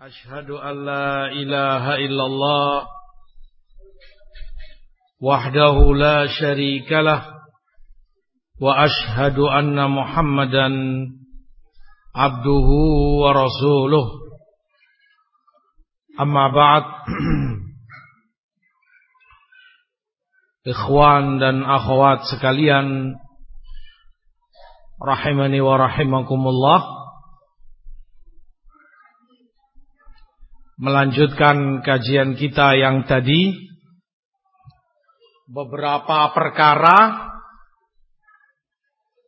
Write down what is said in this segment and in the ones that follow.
أشهد أن لا إله إلا الله وحده لا شريك له وأشهد أن محمدا عبده ورسوله أما بعد Ikhwan dan akhwat sekalian Rahimani wa rahimakumullah melanjutkan kajian kita yang tadi. Beberapa perkara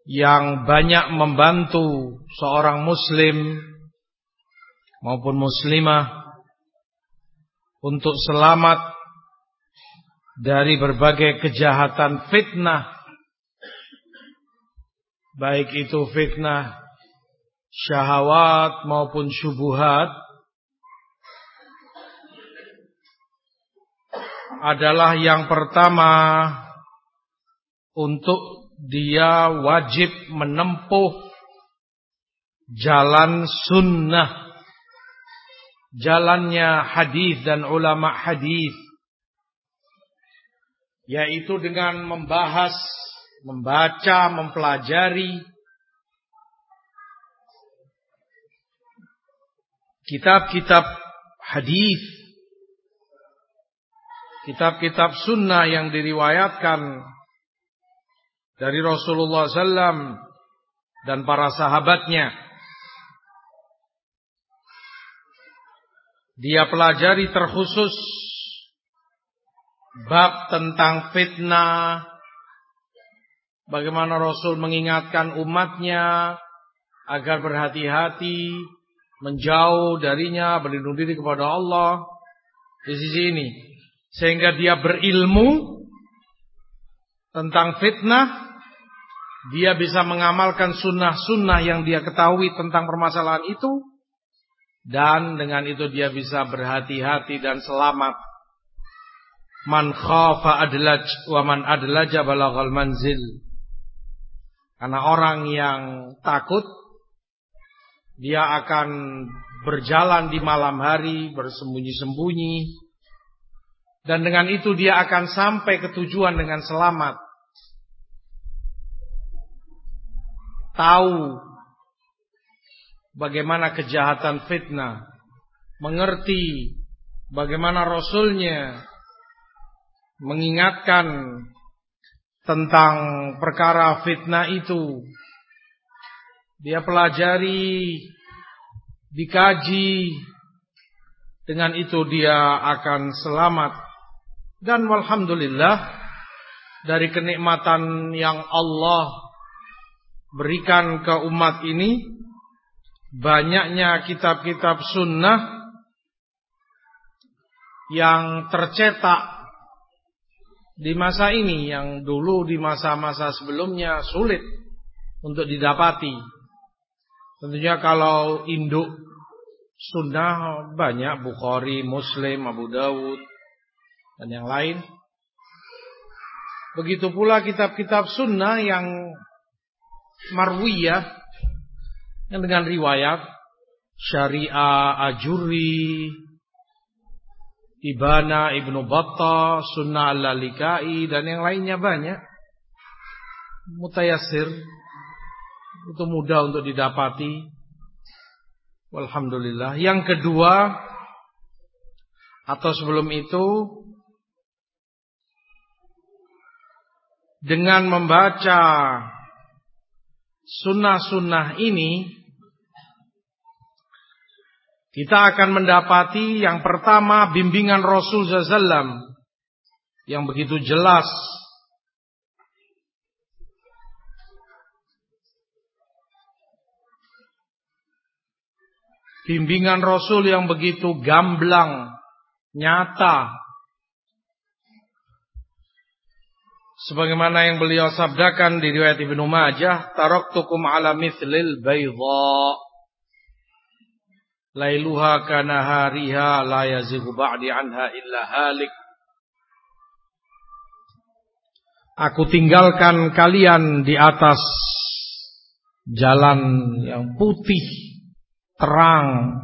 yang banyak membantu seorang muslim maupun muslimah untuk selamat dari berbagai kejahatan fitnah. Baik itu fitnah syahwat maupun syubuhat adalah yang pertama untuk dia wajib menempuh jalan sunnah. Jalannya hadis dan ulama hadis. Yaitu dengan membahas membaca mempelajari. Kitab-kitab hadis kitab-kitab sunnah yang diriwayatkan dari Rasulullah SAW dan para sahabatnya. Dia pelajari terkhusus bab tentang fitnah, bagaimana Rasul mengingatkan umatnya agar berhati-hati, menjauh darinya, berlindung diri kepada Allah. Di sisi ini, sehingga dia berilmu tentang fitnah. Dia bisa mengamalkan sunnah-sunnah yang dia ketahui tentang permasalahan itu. Dan dengan itu dia bisa berhati-hati dan selamat. Man khafa adlaj wa man adlaja balaghal manzil. Karena orang yang takut dia akan berjalan di malam hari bersembunyi-sembunyi dan dengan itu dia akan sampai ke tujuan dengan selamat. Tahu bagaimana kejahatan fitnah. Mengerti bagaimana Rasulnya mengingatkan tentang perkara fitnah itu. Dia pelajari, dikaji, dengan itu dia akan selamat dan walhamdulillah dari kenikmatan yang Allah berikan ke umat ini banyaknya kitab-kitab sunnah yang tercetak di masa ini yang dulu di masa-masa sebelumnya sulit untuk didapati. Tentunya kalau induk sunnah banyak Bukhari, Muslim, Abu Dawud, dan yang lain. Begitu pula kitab-kitab sunnah yang marwiyah yang dengan riwayat Syariah Ajuri, Ibana Ibnu Battah, Sunnah Al-Lalikai dan yang lainnya banyak. Mutayasir itu mudah untuk didapati. Alhamdulillah. Yang kedua atau sebelum itu dengan membaca sunnah-sunnah ini kita akan mendapati yang pertama bimbingan Rasul SAW yang begitu jelas. Bimbingan Rasul yang begitu gamblang nyata sebagaimana yang beliau sabdakan di riwayat Ibnu Majah taraktukum ala mithlil bayda. Lailuha kana hariha la yazighu ba'di anha illa halik. Aku tinggalkan kalian di atas jalan yang putih terang.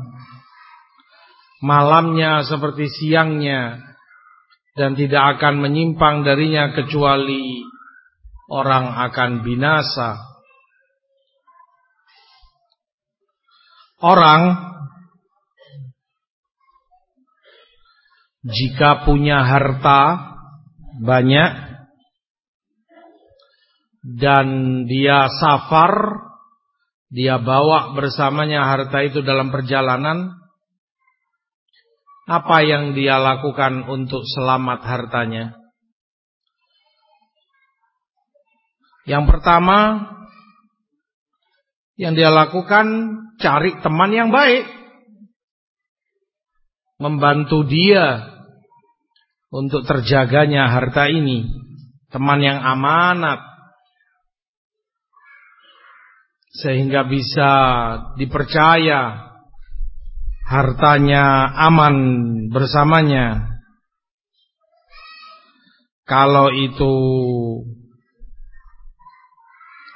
Malamnya seperti siangnya dan tidak akan menyimpang darinya kecuali orang akan binasa. Orang jika punya harta banyak dan dia safar, dia bawa bersamanya harta itu dalam perjalanan, apa yang dia lakukan untuk selamat hartanya? Yang pertama yang dia lakukan cari teman yang baik. Membantu dia untuk terjaganya harta ini. Teman yang amanat. Sehingga bisa dipercaya hartanya aman bersamanya. Kalau itu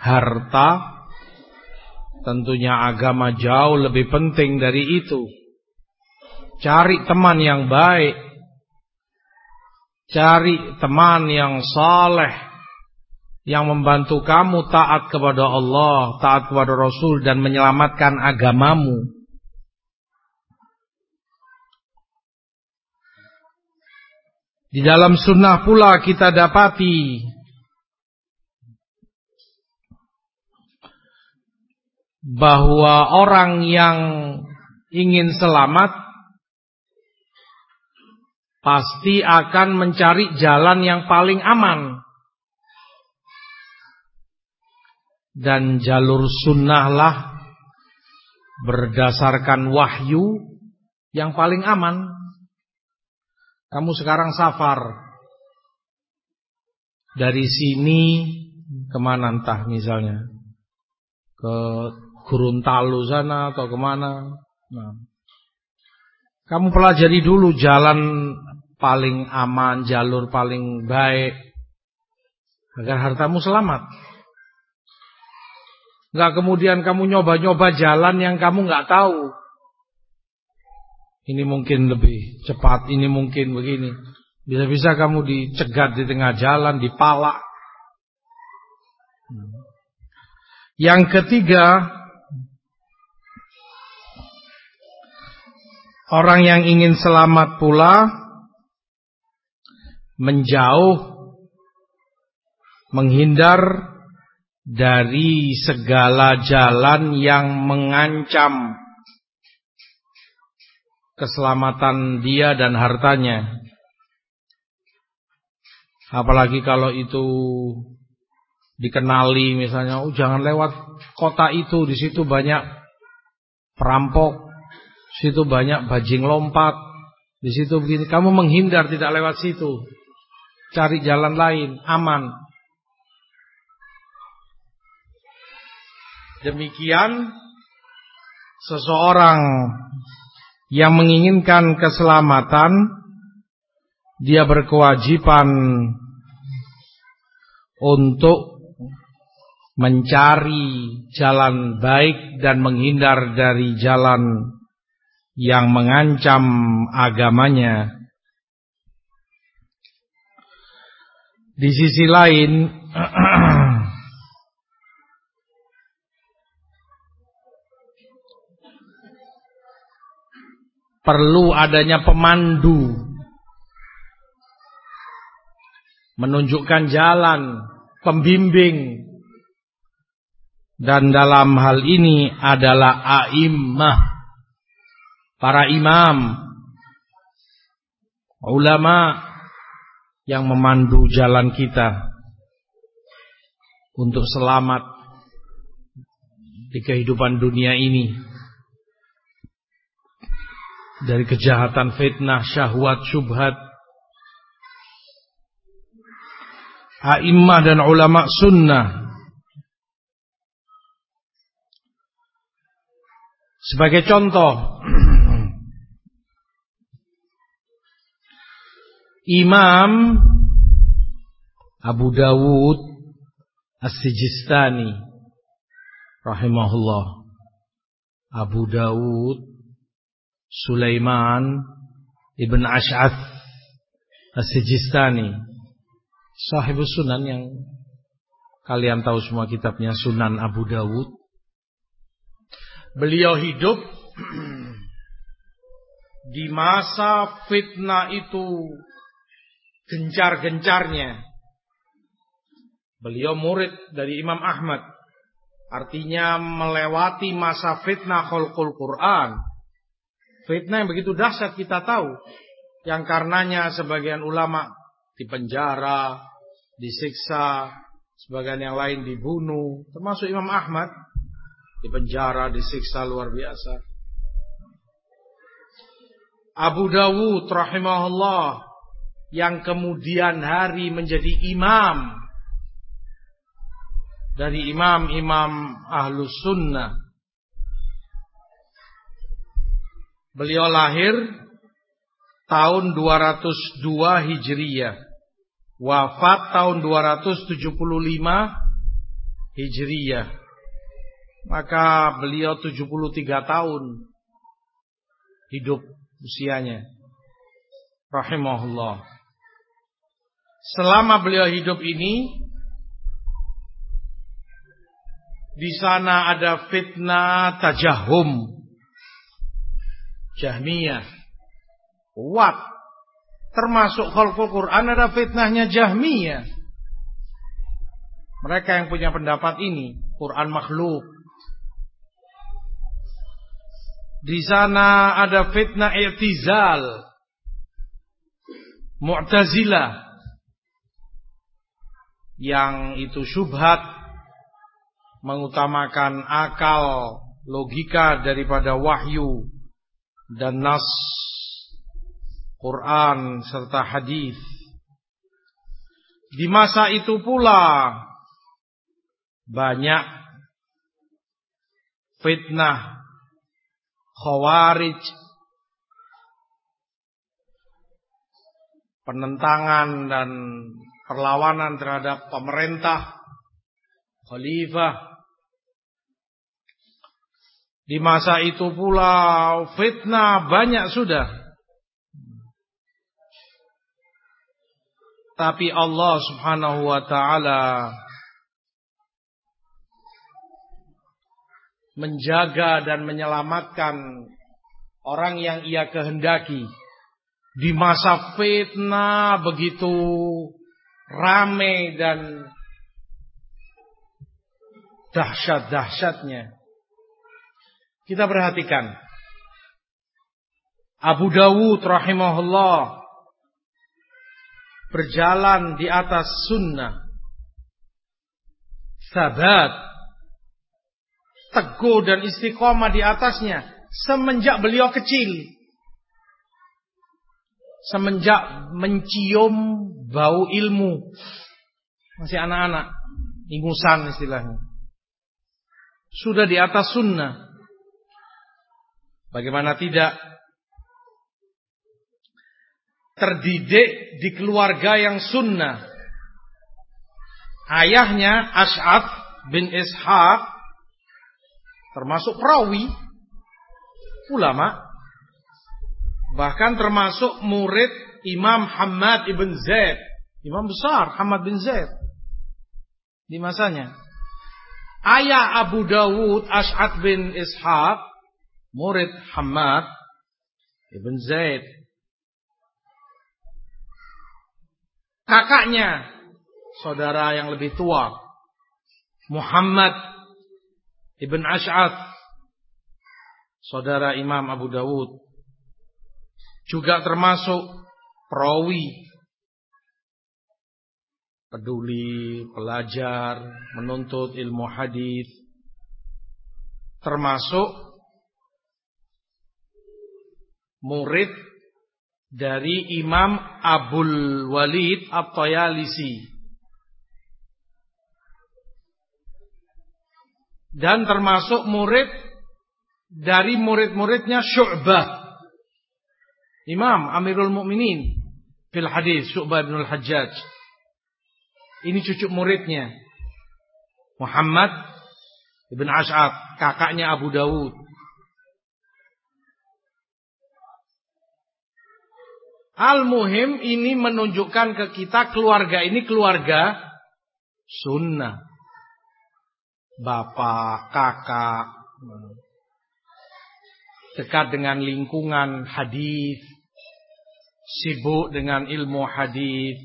harta, tentunya agama jauh lebih penting dari itu. Cari teman yang baik, cari teman yang saleh, yang membantu kamu taat kepada Allah, taat kepada Rasul dan menyelamatkan agamamu. Di dalam sunnah pula kita dapati bahwa orang yang ingin selamat pasti akan mencari jalan yang paling aman. Dan jalur sunnahlah berdasarkan wahyu yang paling aman. Kamu sekarang safar dari sini ke mana entah misalnya ke Gorontalo sana atau ke mana. Nah, kamu pelajari dulu jalan paling aman, jalur paling baik agar hartamu selamat. Enggak kemudian kamu nyoba-nyoba jalan yang kamu nggak tahu. Ini mungkin lebih cepat, ini mungkin begini. Bisa-bisa kamu dicegat di tengah jalan, dipalak. Yang ketiga, orang yang ingin selamat pula menjauh, menghindar dari segala jalan yang mengancam keselamatan dia dan hartanya. Apalagi kalau itu dikenali misalnya, oh jangan lewat kota itu, di situ banyak perampok, di situ banyak bajing lompat, di situ begini. Kamu menghindar tidak lewat situ, cari jalan lain, aman. Demikian seseorang yang menginginkan keselamatan dia berkewajiban untuk mencari jalan baik dan menghindar dari jalan yang mengancam agamanya. Di sisi lain perlu adanya pemandu. Menunjukkan jalan, pembimbing. Dan dalam hal ini adalah a'immah. Para imam ulama yang memandu jalan kita untuk selamat di kehidupan dunia ini dari kejahatan fitnah, syahwat, syubhat. A'immah dan ulama sunnah. Sebagai contoh. Imam Abu Dawud As-Sijistani. Rahimahullah. Abu Dawud Sulaiman ibn Ash'ath As-Sijistani Sahibus Sunan yang kalian tahu semua kitabnya Sunan Abu Dawud Beliau hidup di masa fitnah itu gencar-gencarnya. Beliau murid dari Imam Ahmad. Artinya melewati masa fitnah kholqul Quran. Fitnah yang begitu dahsyat kita tahu. Yang karenanya sebagian ulama dipenjara, disiksa, sebagian yang lain dibunuh. Termasuk Imam Ahmad di penjara, disiksa luar biasa. Abu Dawud rahimahullah yang kemudian hari menjadi imam dari imam-imam ahlus sunnah. Beliau lahir tahun 202 Hijriyah. Wafat tahun 275 Hijriyah. Maka beliau 73 tahun hidup usianya. Rahimahullah. Selama beliau hidup ini di sana ada fitnah tajahum. Jahmiyah. Kuat. Termasuk khalqul Quran ada fitnahnya Jahmiyah. Mereka yang punya pendapat ini, Quran makhluk. Di sana ada fitnah i'tizal. Mu'tazilah. Yang itu syubhat. Mengutamakan akal, logika daripada wahyu. Dan nas. Quran serta hadis. Di masa itu pula banyak fitnah khawarij penentangan dan perlawanan terhadap pemerintah khalifah di masa itu pula fitnah banyak sudah tapi Allah Subhanahu wa taala menjaga dan menyelamatkan orang yang ia kehendaki di masa fitnah begitu rame dan dahsyat-dahsyatnya. Kita perhatikan Abu Dawud rahimahullah berjalan di atas sunnah sabat teguh dan istiqomah di atasnya semenjak beliau kecil. Semenjak mencium bau ilmu. Masih anak-anak, ingusan istilahnya. Sudah di atas sunnah. Bagaimana tidak terdidik di keluarga yang sunnah. Ayahnya Ash'ad bin Ishaq termasuk perawi, ulama, bahkan termasuk murid Imam Hamad ibn Zaid, imam besar Hamad bin Zaid di masanya. Ayah Abu Dawud Ash'ad bin Ishaq, murid Hamad ibn Zaid. Kakaknya, saudara yang lebih tua, Muhammad Ibn Ash'ad saudara Imam Abu Dawud juga termasuk perawi peduli pelajar menuntut ilmu hadis termasuk murid dari Imam Abul Walid At-Tayalisi dan termasuk murid dari murid-muridnya Syu'bah. Imam Amirul Mukminin fil hadis Syu'bah bin Al-Hajjaj. Ini cucu muridnya. Muhammad ibn Ash'ab, kakaknya Abu Dawud. Al-Muhim ini menunjukkan ke kita keluarga ini keluarga sunnah. Bapak, kakak, dekat dengan lingkungan hadis, sibuk dengan ilmu hadis.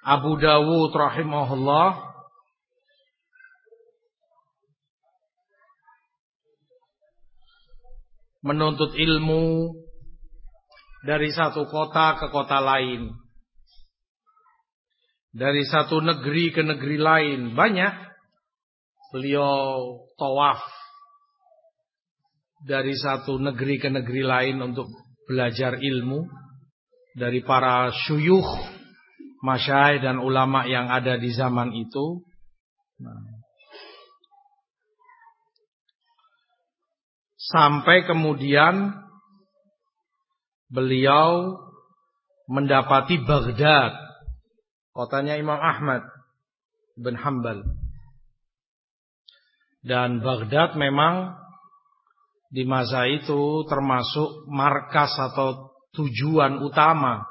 Abu Dawud rahimahullah menuntut ilmu dari satu kota ke kota lain. Dari satu negeri ke negeri lain. Banyak. Beliau tawaf. Dari satu negeri ke negeri lain untuk belajar ilmu. Dari para syuyuh, masyai dan ulama yang ada di zaman itu. Nah. Sampai kemudian beliau mendapati Baghdad. Kotanya Imam Ahmad bin Hambal. Dan Baghdad memang di masa itu termasuk markas atau tujuan utama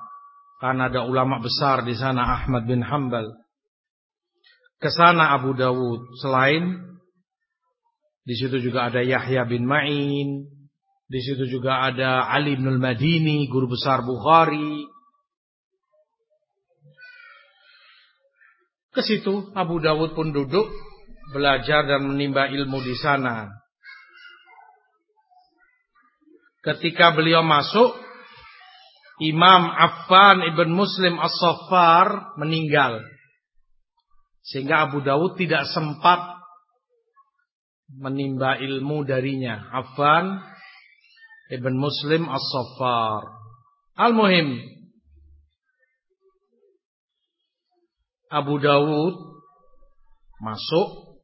karena ada ulama besar di sana Ahmad bin Hambal. Ke sana Abu Dawud selain di situ juga ada Yahya bin Ma'in. Di situ juga ada Ali bin Al-Madini, guru besar Bukhari. Ke situ Abu Dawud pun duduk belajar dan menimba ilmu di sana. Ketika beliau masuk, Imam Affan ibn Muslim As-Saffar meninggal. Sehingga Abu Dawud tidak sempat menimba ilmu darinya. Affan Ibn Muslim As-Saffar. Al-Muhim. Abu Dawud masuk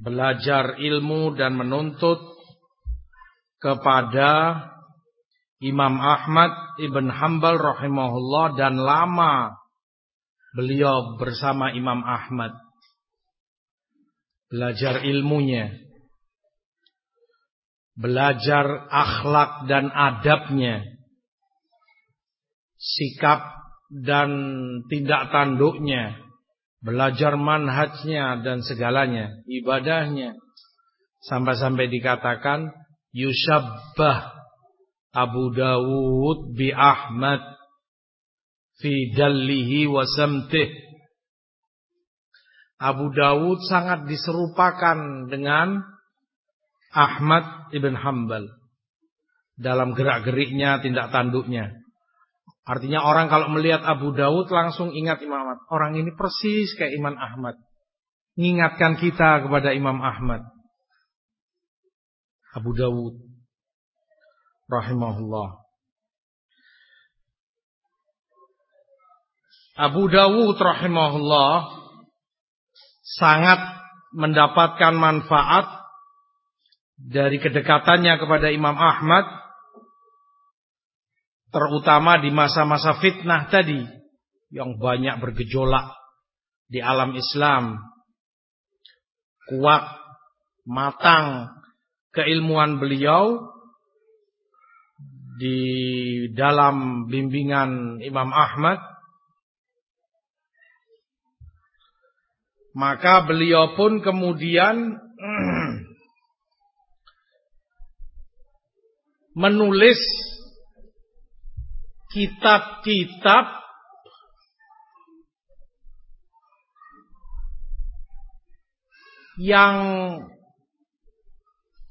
belajar ilmu dan menuntut kepada Imam Ahmad Ibn Hambal rahimahullah dan lama beliau bersama Imam Ahmad belajar ilmunya, belajar akhlak dan adabnya, sikap dan tindak tanduknya, belajar manhajnya dan segalanya, ibadahnya. Sampai-sampai dikatakan yusabbah Abu Dawud bi Ahmad fi dallihi wa samtih Abu Dawud sangat diserupakan dengan Ahmad ibn Hambal dalam gerak-geriknya, tindak tanduknya. Artinya orang kalau melihat Abu Dawud langsung ingat Imam Ahmad. Orang ini persis kayak Imam Ahmad. Mengingatkan kita kepada Imam Ahmad. Abu Dawud rahimahullah. Abu Dawud rahimahullah sangat mendapatkan manfaat dari kedekatannya kepada Imam Ahmad terutama di masa-masa fitnah tadi yang banyak bergejolak di alam Islam. Kuat matang keilmuan beliau di dalam bimbingan Imam Ahmad Maka beliau pun kemudian menulis kitab-kitab yang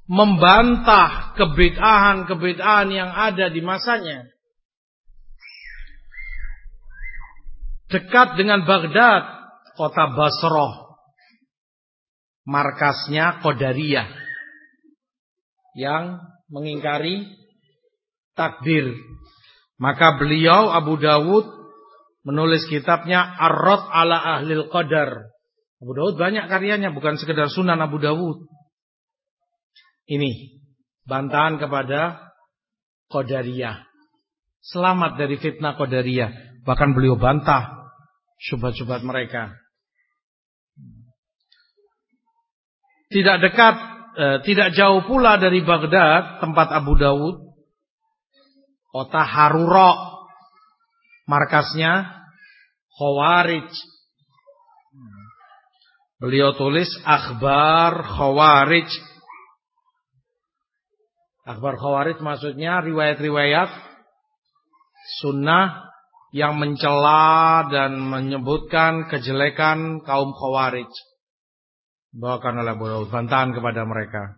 membantah kebid'ahan-kebid'ahan yang ada di masanya. Dekat dengan Baghdad kota Basroh. Markasnya Qadariyah. Yang mengingkari takdir. Maka beliau Abu Dawud menulis kitabnya Ar-Rad ala Ahlil Qadar. Abu Dawud banyak karyanya, bukan sekedar Sunan Abu Dawud. Ini bantahan kepada Qadariyah. Selamat dari fitnah Qadariyah. Bahkan beliau bantah syubhat-syubhat mereka. Tidak dekat eh, tidak jauh pula dari Baghdad, tempat Abu Dawud, kota Harura, markasnya Khawarij. Beliau tulis akhbar Khawarij. Akhbar Khawarij maksudnya riwayat-riwayat sunnah yang mencela dan menyebutkan kejelekan kaum Khawarij. Bawakan oleh beliau bantahan kepada mereka.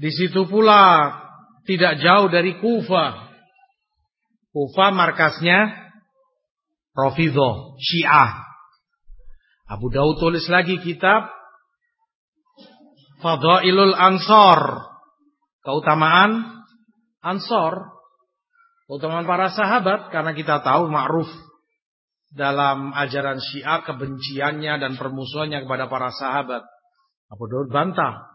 Di situ pula tidak jauh dari Kufah. Kufah markasnya Rafidhah, Syiah. Abu Daud tulis lagi kitab Fadailul Ansor. Keutamaan Ansor. Keutamaan para sahabat. Karena kita tahu ma'ruf dalam ajaran syiah kebenciannya dan permusuhannya kepada para sahabat. Abu Daud bantah.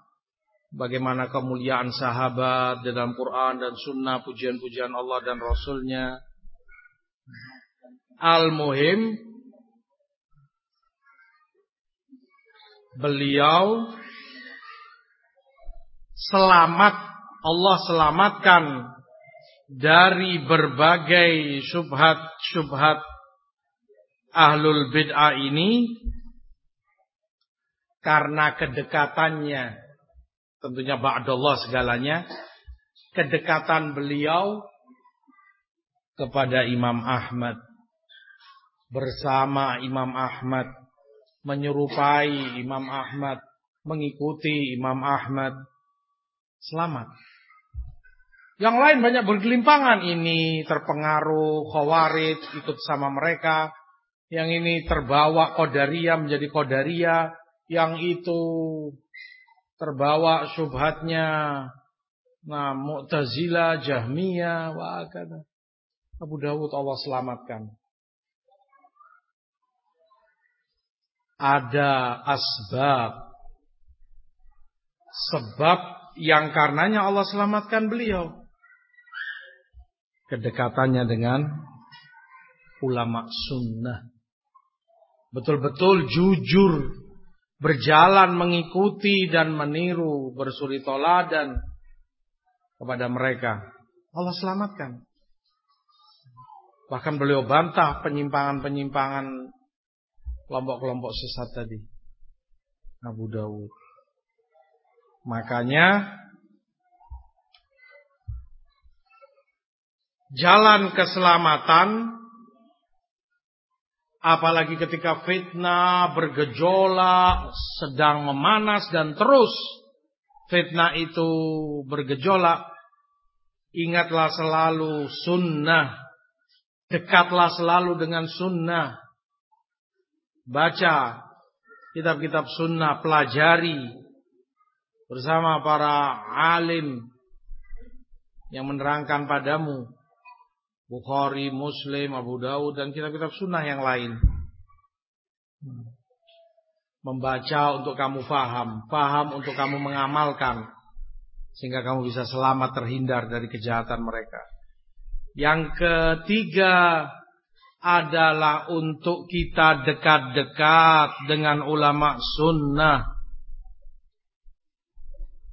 Bagaimana kemuliaan sahabat dalam Quran dan sunnah pujian-pujian Allah dan Rasulnya. Al-Muhim beliau selamat Allah selamatkan dari berbagai syubhat-syubhat ahlul bid'ah ini karena kedekatannya tentunya ba'dallah segalanya kedekatan beliau kepada Imam Ahmad bersama Imam Ahmad menyerupai Imam Ahmad, mengikuti Imam Ahmad, selamat. Yang lain banyak bergelimpangan. Ini terpengaruh khawarij, ikut sama mereka. Yang ini terbawa kodaria menjadi kodaria. Yang itu terbawa syubhatnya. Nah, Mu'tazila, Jahmiyah, wah. Abu Dawud Allah selamatkan. ada asbab sebab yang karenanya Allah selamatkan beliau kedekatannya dengan ulama sunnah betul-betul jujur berjalan mengikuti dan meniru bersuri toladan kepada mereka Allah selamatkan bahkan beliau bantah penyimpangan-penyimpangan kelompok-kelompok sesat tadi. Abu Dawud. Makanya jalan keselamatan apalagi ketika fitnah bergejolak sedang memanas dan terus fitnah itu bergejolak ingatlah selalu sunnah. Dekatlah selalu dengan sunnah. Baca kitab-kitab sunnah, pelajari bersama para alim yang menerangkan padamu Bukhari, Muslim, Abu Dawud dan kitab-kitab sunnah yang lain. Membaca untuk kamu faham, faham untuk kamu mengamalkan sehingga kamu bisa selamat terhindar dari kejahatan mereka. Yang ketiga, adalah untuk kita dekat-dekat dengan ulama sunnah.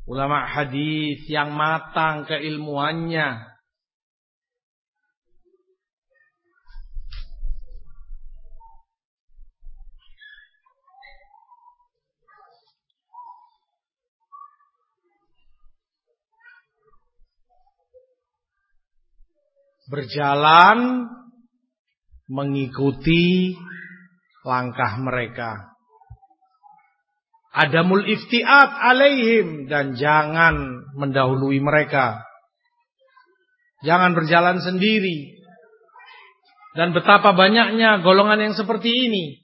Ulama hadis yang matang keilmuannya. Berjalan mengikuti langkah mereka. Adamul iftiat alaihim dan jangan mendahului mereka. Jangan berjalan sendiri. Dan betapa banyaknya golongan yang seperti ini.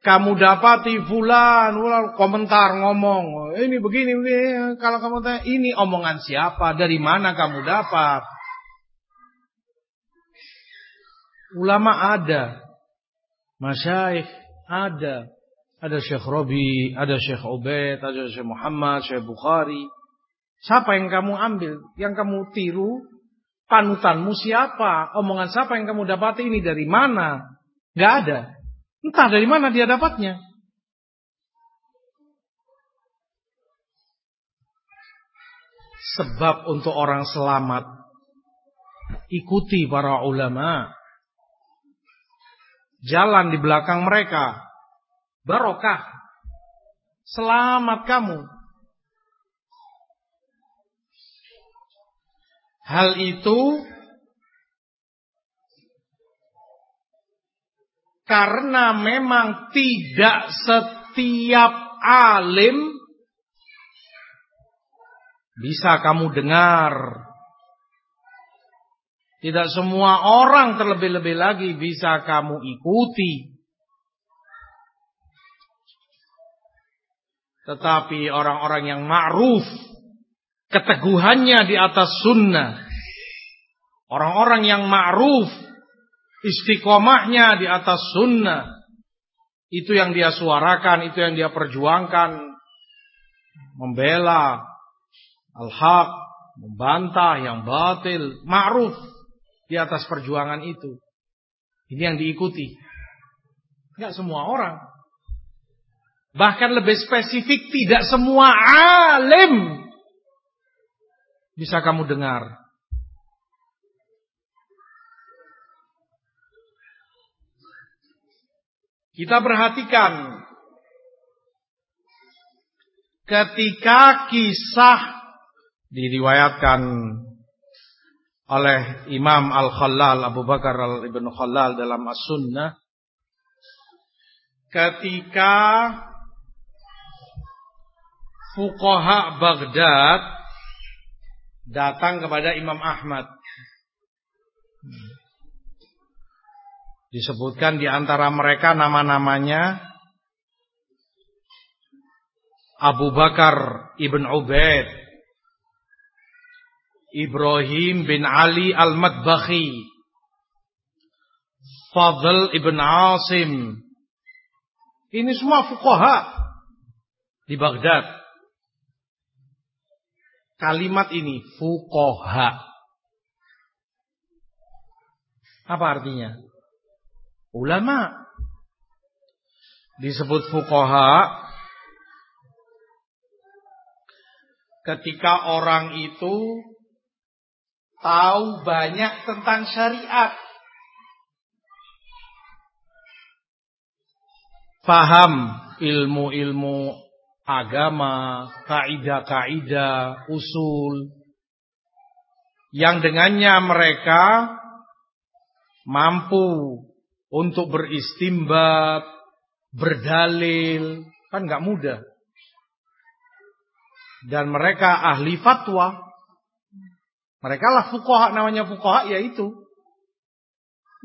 Kamu dapati fulan, fulan komentar ngomong, ini begini, begini. Kalau kamu tanya, ini omongan siapa? Dari mana kamu dapat? Ulama ada. Masyaikh ada. Ada Syekh Robi, ada Syekh Ubaid, ada Syekh Muhammad, Syekh Bukhari. Siapa yang kamu ambil? Yang kamu tiru? Panutanmu siapa? Omongan siapa yang kamu dapati ini dari mana? Gak ada. Entah dari mana dia dapatnya. Sebab untuk orang selamat ikuti para ulama. Jalan di belakang mereka. Barokah. Selamat kamu. Hal itu karena memang tidak setiap alim bisa kamu dengar. Tidak semua orang terlebih-lebih lagi bisa kamu ikuti. Tetapi orang-orang yang ma'ruf keteguhannya di atas sunnah. Orang-orang yang ma'ruf istiqomahnya di atas sunnah. Itu yang dia suarakan, itu yang dia perjuangkan. Membela al-haq, membantah yang batil, ma'ruf di atas perjuangan itu. Ini yang diikuti. Enggak semua orang. Bahkan lebih spesifik tidak semua alim bisa kamu dengar. Kita perhatikan. Ketika kisah diriwayatkan oleh Imam Al-Khallal Abu Bakar Al-Ibn Khallal dalam As-Sunnah ketika fuqaha Baghdad datang kepada Imam Ahmad disebutkan di antara mereka nama-namanya Abu Bakar Ibn Ubaid Ibrahim bin Ali Al-Madbakhi Fadl ibn Asim. Ini semua fuqaha Di Baghdad. Kalimat ini Fuqaha. Apa artinya? Ulama Disebut fuqaha Ketika orang itu tahu banyak tentang syariat. Faham ilmu-ilmu agama, kaidah-kaidah, usul yang dengannya mereka mampu untuk beristimbat, berdalil, kan nggak mudah. Dan mereka ahli fatwa, mereka lah fukoha namanya fukoha yaitu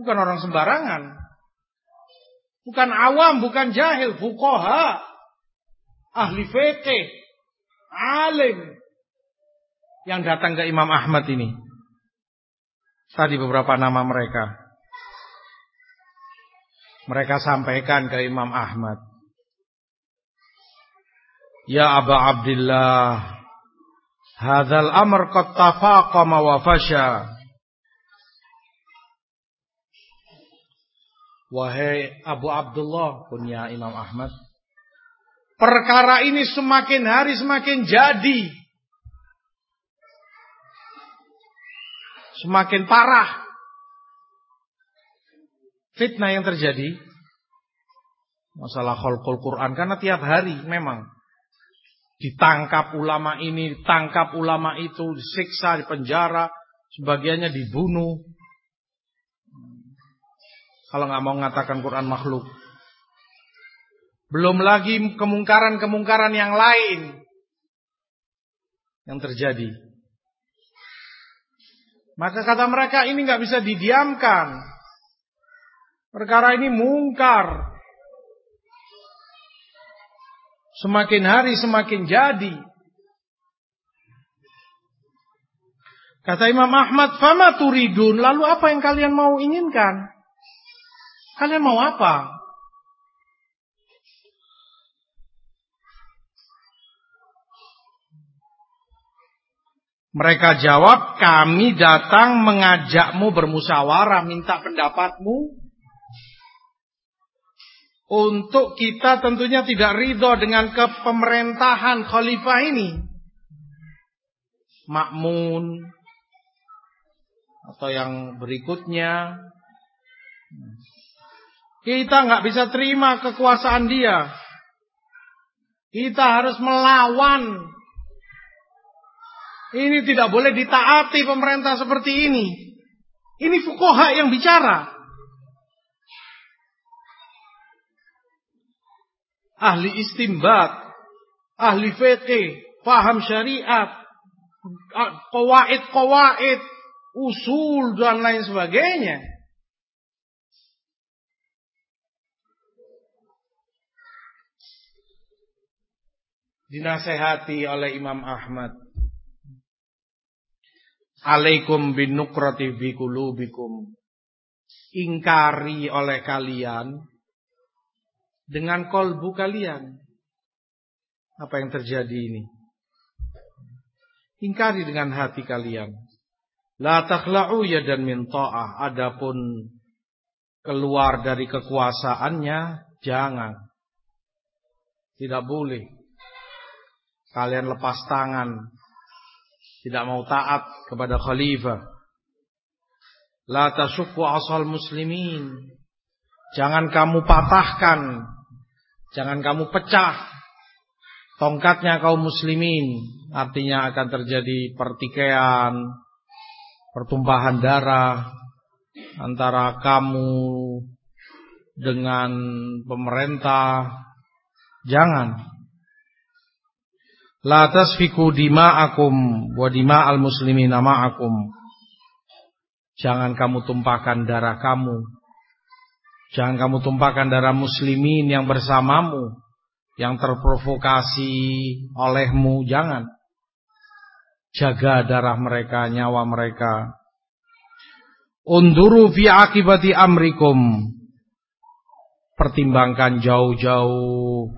bukan orang sembarangan. Bukan awam, bukan jahil, fukoha. Ahli fikih, alim yang datang ke Imam Ahmad ini. Tadi beberapa nama mereka. Mereka sampaikan ke Imam Ahmad. Ya Aba Abdullah Hadzal amr qad tafaqama wa fasha. Wahai Abu Abdullah punya Imam Ahmad. Perkara ini semakin hari semakin jadi. Semakin parah. Fitnah yang terjadi. Masalah kholqul Quran. Karena tiap hari memang. Ditangkap ulama ini, ditangkap ulama itu, disiksa, dipenjara, sebagiannya dibunuh. Kalau nggak mau mengatakan Quran makhluk. Belum lagi kemungkaran-kemungkaran yang lain yang terjadi. Maka kata mereka ini nggak bisa didiamkan. Perkara ini mungkar. Semakin hari semakin jadi. Kata Imam Ahmad, "Fama turidun?" Lalu apa yang kalian mau inginkan? Kalian mau apa? Mereka jawab, kami datang mengajakmu bermusyawarah, minta pendapatmu untuk kita tentunya tidak ridho dengan kepemerintahan khalifah ini. Makmun atau yang berikutnya. Kita nggak bisa terima kekuasaan dia. Kita harus melawan. Ini tidak boleh ditaati pemerintah seperti ini. Ini fukoha yang bicara. Ahli istimbat, ahli fikih, paham syariat, kawaid-kawaid, usul dan lain sebagainya. Dinasehati oleh Imam Ahmad. Alaikum bin nukrati bi kulubikum. Ingkari oleh kalian dengan kolbu kalian. Apa yang terjadi ini? Ingkari dengan hati kalian. La takhla'u yadan min ta'ah. Adapun keluar dari kekuasaannya, jangan. Tidak boleh. Kalian lepas tangan. Tidak mau taat kepada khalifah. La tasukku asal muslimin. Jangan kamu patahkan Jangan kamu pecah tongkatnya kaum muslimin. Artinya akan terjadi pertikaian, pertumpahan darah antara kamu dengan pemerintah. Jangan. La tasfiku dima'akum wa dima'al muslimina ma'akum. Jangan kamu tumpahkan darah kamu Jangan kamu tumpahkan darah muslimin yang bersamamu yang terprovokasi olehmu, jangan. Jaga darah mereka, nyawa mereka. Unduru fi akibati amrikum. Pertimbangkan jauh-jauh.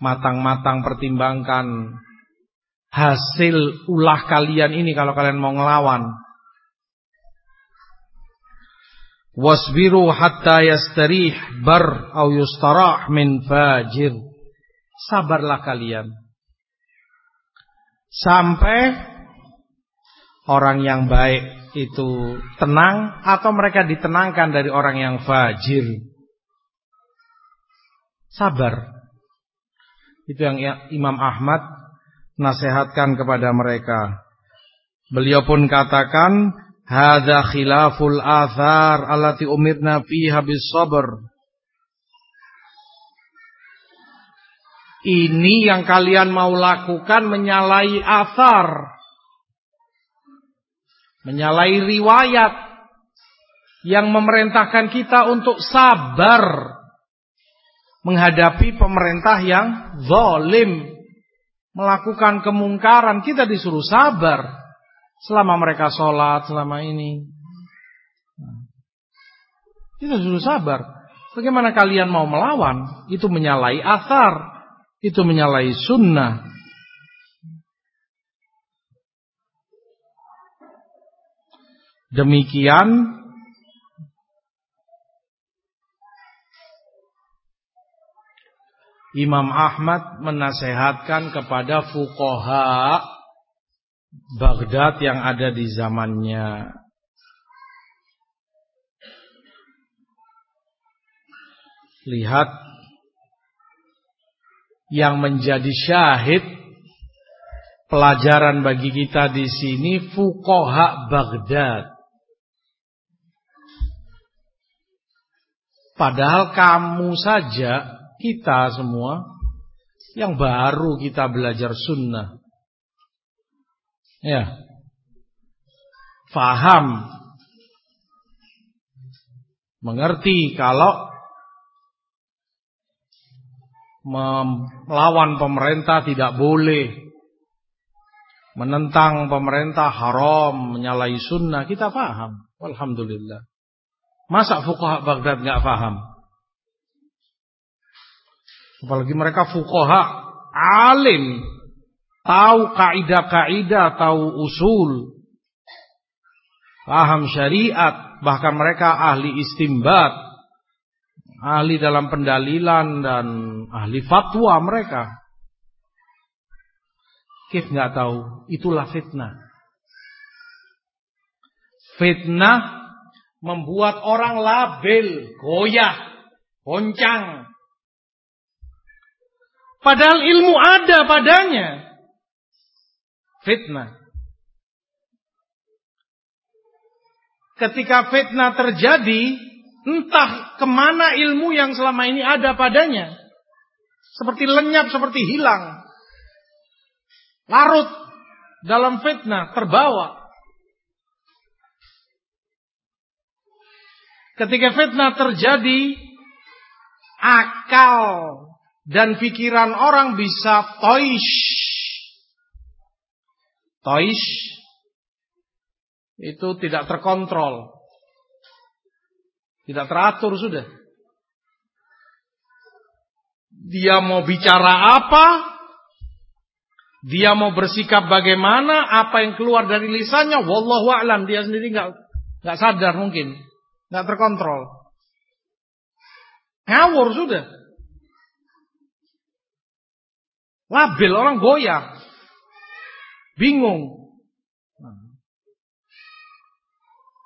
Matang-matang pertimbangkan hasil ulah kalian ini kalau kalian mau ngelawan. Wasbiru hatta yastarih bar au yustarah min fajir. Sabarlah kalian. Sampai orang yang baik itu tenang atau mereka ditenangkan dari orang yang fajir. Sabar. Itu yang Imam Ahmad nasihatkan kepada mereka. Beliau pun katakan Hada khilaful athar alati umirna fiha bis sabr. Ini yang kalian mau lakukan menyalahi athar. Menyalahi riwayat yang memerintahkan kita untuk sabar menghadapi pemerintah yang zalim, melakukan kemungkaran, kita disuruh sabar. Selama mereka sholat selama ini. Kita suruh sabar. Bagaimana kalian mau melawan? Itu menyalahi asar. Itu menyalahi sunnah. Demikian Imam Ahmad menasehatkan kepada fukoha Baghdad yang ada di zamannya. Lihat yang menjadi syahid pelajaran bagi kita di sini fukoha Baghdad. Padahal kamu saja kita semua yang baru kita belajar sunnah Ya. Faham. Mengerti kalau melawan pemerintah tidak boleh. Menentang pemerintah haram, menyalahi sunnah, kita paham. Alhamdulillah. Masa fuqaha Baghdad nggak paham? Apalagi mereka fuqaha alim tahu kaidah-kaidah, tahu usul, paham syariat, bahkan mereka ahli istimbat, ahli dalam pendalilan dan ahli fatwa mereka. Kif nggak tahu, itulah fitnah. Fitnah membuat orang labil, goyah, goncang. Padahal ilmu ada padanya. Fitnah. Ketika fitnah terjadi, entah ke mana ilmu yang selama ini ada padanya. Seperti lenyap, seperti hilang. Larut dalam fitnah, terbawa. Ketika fitnah terjadi, akal dan pikiran orang bisa toish. Toish itu tidak terkontrol. Tidak teratur sudah. Dia mau bicara apa? Dia mau bersikap bagaimana? Apa yang keluar dari lisannya? Wallahu a'lam. Dia sendiri nggak nggak sadar mungkin. nggak terkontrol. Ngawur sudah. Labil orang goyah. Bingung.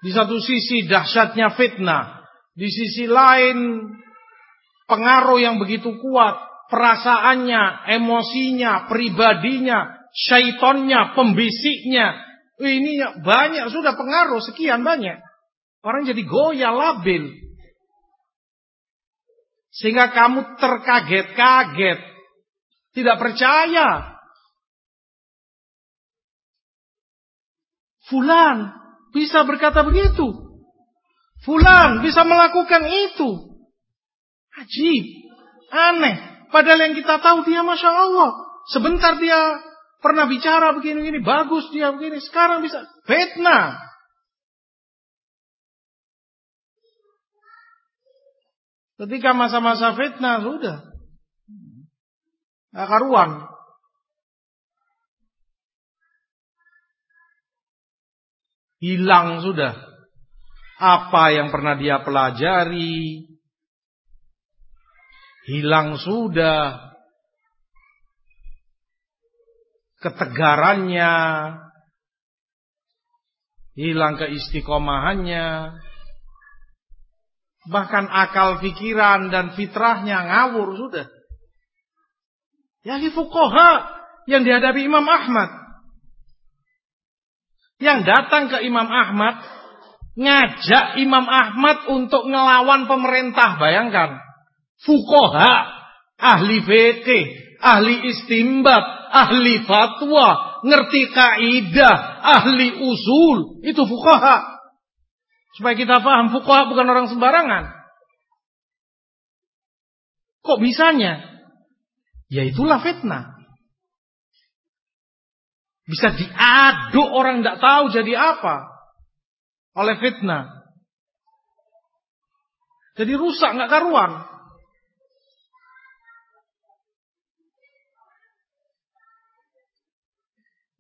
Di satu sisi dahsyatnya fitnah, di sisi lain pengaruh yang begitu kuat, perasaannya, emosinya, pribadinya, syaitonnya, pembisiknya. Ini banyak sudah pengaruh sekian banyak. Orang jadi goyah, labil. Sehingga kamu terkaget-kaget. Tidak percaya. Fulan bisa berkata begitu. Fulan bisa melakukan itu. Ajib. Aneh. Padahal yang kita tahu dia Masya Allah. Sebentar dia pernah bicara begini-begini. Bagus dia begini. Sekarang bisa. Fitnah. Ketika masa-masa fitnah sudah. Gak karuan. Hilang sudah. Apa yang pernah dia pelajari. Hilang sudah. Ketegarannya. Hilang keistiqomahannya. Bahkan akal pikiran dan fitrahnya ngawur sudah. Ya fukoha yang dihadapi Imam Ahmad yang datang ke Imam Ahmad ngajak Imam Ahmad untuk ngelawan pemerintah. Bayangkan. Fukoha, ahli fikih, ahli istimbat, ahli fatwa, ngerti kaidah, ahli usul. Itu fukoha. Supaya kita paham, fukoha bukan orang sembarangan. Kok bisanya? Ya itulah fitnah. Bisa diaduk orang tidak tahu jadi apa. Oleh fitnah. Jadi rusak nggak karuan.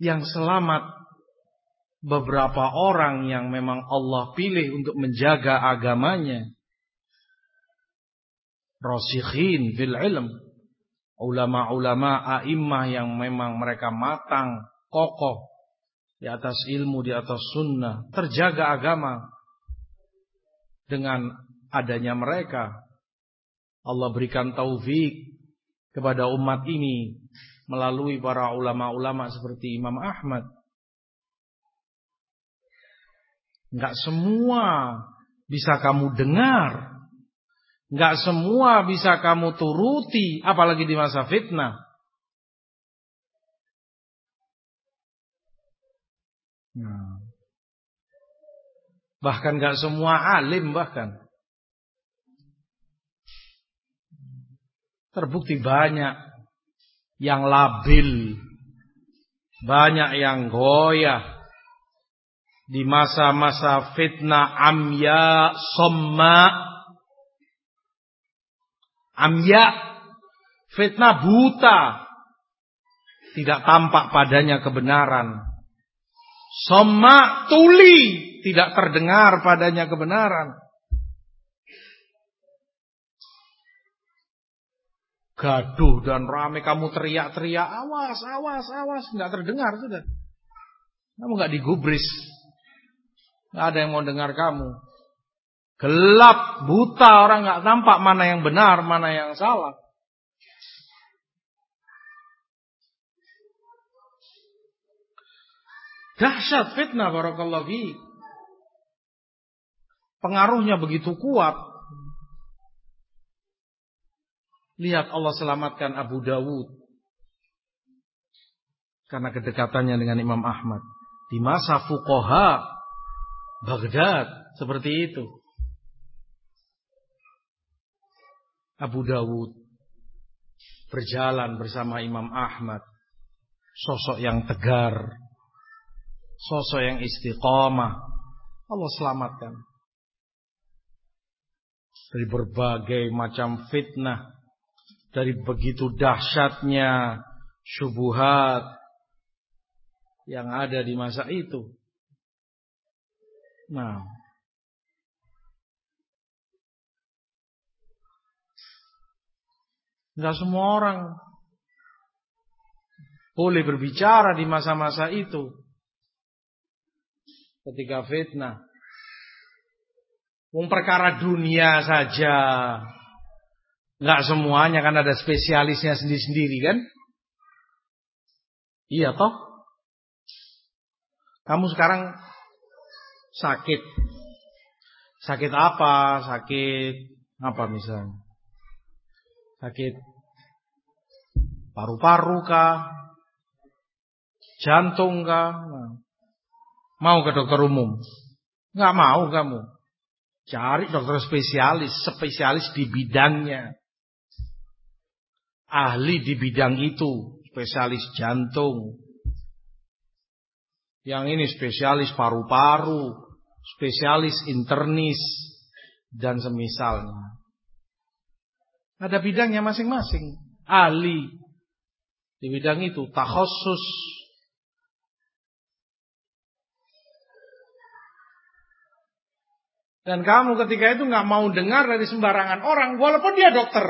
Yang selamat beberapa orang yang memang Allah pilih untuk menjaga agamanya. Rasikhin fil ilm. Ulama-ulama a'immah yang memang mereka matang kokoh di atas ilmu, di atas sunnah, terjaga agama dengan adanya mereka. Allah berikan taufik kepada umat ini melalui para ulama-ulama seperti Imam Ahmad. Enggak semua bisa kamu dengar. Enggak semua bisa kamu turuti, apalagi di masa fitnah. Nah. Bahkan gak semua alim bahkan. Terbukti banyak yang labil. Banyak yang goyah. Di masa-masa fitnah amya somma. Amya. Fitnah buta. Tidak tampak padanya kebenaran. Soma tuli tidak terdengar padanya kebenaran. gaduh dan rame kamu teriak-teriak, awas, awas, awas, nggak terdengar sudah. Kamu nggak digubris. Nggak ada yang mau dengar kamu. Gelap, buta, orang nggak nampak mana yang benar, mana yang salah. Dahsyat fitnah barakallahu fi. Pengaruhnya begitu kuat. Lihat Allah selamatkan Abu Dawud. Karena kedekatannya dengan Imam Ahmad. Di masa fukoha Baghdad. Seperti itu. Abu Dawud. Berjalan bersama Imam Ahmad. Sosok yang tegar sosok yang istiqomah. Allah selamatkan. Dari berbagai macam fitnah. Dari begitu dahsyatnya syubuhat yang ada di masa itu. Nah, Enggak semua orang boleh berbicara di masa-masa itu ketika fitnah. Wong perkara dunia saja. Enggak semuanya kan ada spesialisnya sendiri-sendiri kan? Iya toh? Kamu sekarang sakit. Sakit apa? Sakit apa misalnya? Sakit paru-paru kah? Jantung kah? Nah. Mau ke dokter umum? Nggak mau kamu. Cari dokter spesialis, spesialis di bidangnya. Ahli di bidang itu, spesialis jantung. Yang ini spesialis paru-paru, spesialis internis, dan semisalnya. Ada bidangnya masing-masing. Ahli di bidang itu, takhusus Dan kamu ketika itu nggak mau dengar dari sembarangan orang, walaupun dia dokter.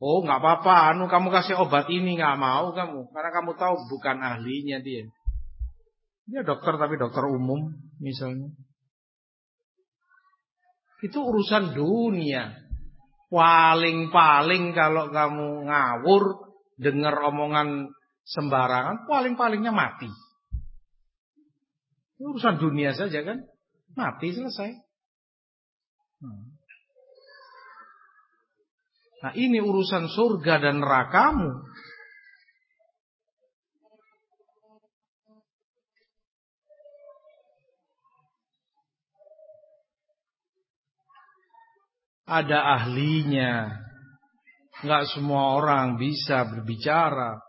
Oh, nggak apa-apa, anu kamu kasih obat ini nggak mau kamu, karena kamu tahu bukan ahlinya dia. Dia dokter tapi dokter umum misalnya. Itu urusan dunia. Paling-paling kalau kamu ngawur dengar omongan sembarangan, paling-palingnya mati. Itu urusan dunia saja kan? Mati selesai. Hmm. Nah ini urusan surga dan nerakamu. Ada ahlinya. Enggak semua orang bisa berbicara.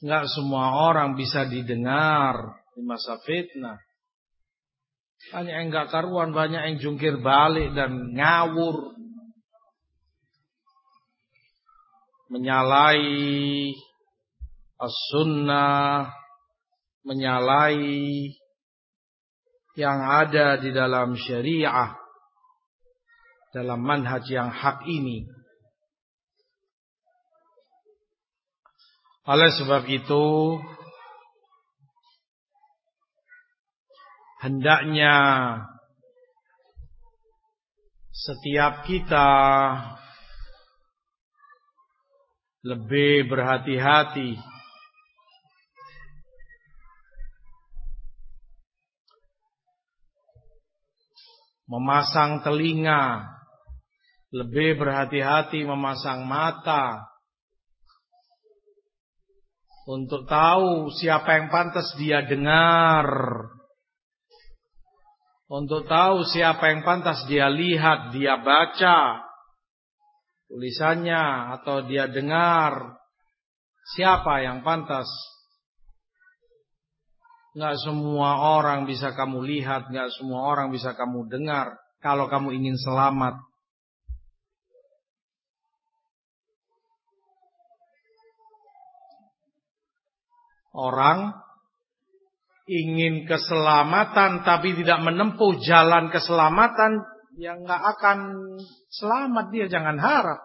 Enggak semua orang bisa didengar di masa fitnah. Banyak yang gak karuan, banyak yang jungkir balik dan ngawur. Menyalai as-sunnah, menyalai yang ada di dalam syariah, dalam manhaj yang hak ini. Oleh sebab itu, hendaknya setiap kita lebih berhati-hati memasang telinga lebih berhati-hati memasang mata untuk tahu siapa yang pantas dia dengar untuk tahu siapa yang pantas dia lihat, dia baca tulisannya atau dia dengar siapa yang pantas. Enggak semua orang bisa kamu lihat, enggak semua orang bisa kamu dengar kalau kamu ingin selamat. Orang ingin keselamatan tapi tidak menempuh jalan keselamatan yang nggak akan selamat dia jangan harap.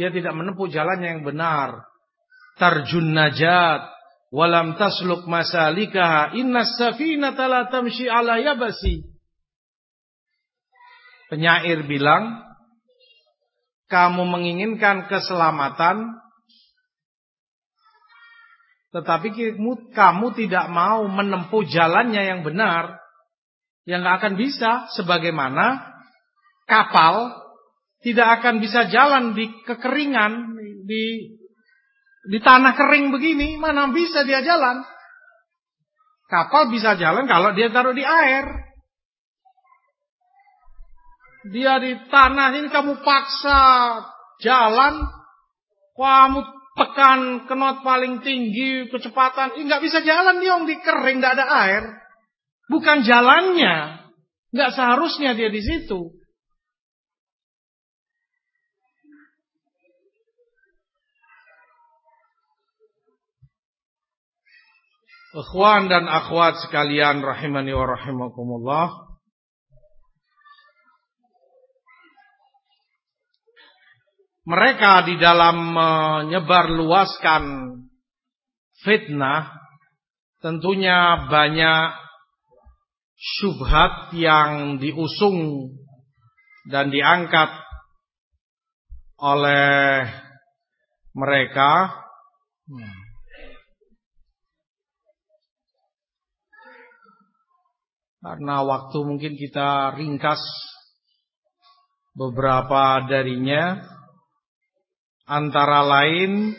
Dia tidak menempuh jalannya yang benar. Tarjun najat walam tasluk masalikaha innas safinata la tamshi ala yabasi. Penyair bilang, kamu menginginkan keselamatan tetapi kamu tidak mau menempuh jalannya yang benar, yang gak akan bisa. Sebagaimana kapal tidak akan bisa jalan di kekeringan, di di tanah kering begini, mana bisa dia jalan? Kapal bisa jalan kalau dia taruh di air. Dia di tanah ini kamu paksa jalan, kamu tekan knot paling tinggi, kecepatan, nggak bisa jalan dia di kering, nggak ada air. Bukan jalannya, nggak seharusnya dia di situ. Ikhwan dan akhwat sekalian rahimani wa rahimakumullah. Mereka di dalam menyebar luaskan fitnah tentunya banyak syubhat yang diusung dan diangkat oleh mereka. Karena waktu mungkin kita ringkas beberapa darinya Antara lain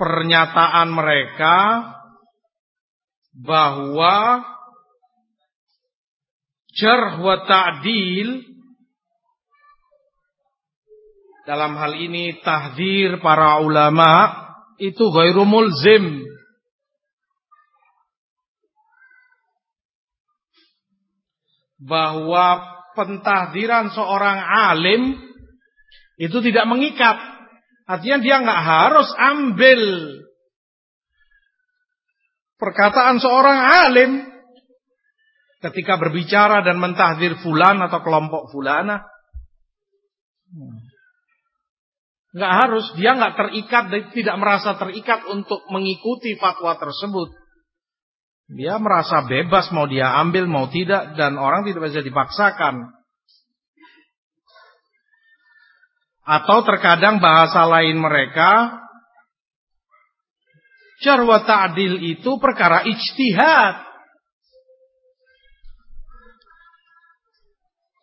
pernyataan mereka bahwa jarh wa ta'dil dalam hal ini tahdir para ulama itu ghairu mulzim bahwa pentahdiran seorang alim itu tidak mengikat. Artinya dia nggak harus ambil perkataan seorang alim ketika berbicara dan mentahdir fulan atau kelompok fulana. Nggak harus, dia nggak terikat, tidak merasa terikat untuk mengikuti fatwa tersebut. Dia merasa bebas mau dia ambil mau tidak dan orang tidak bisa dipaksakan. Atau terkadang bahasa lain mereka jarwa ta'dil itu perkara ijtihad.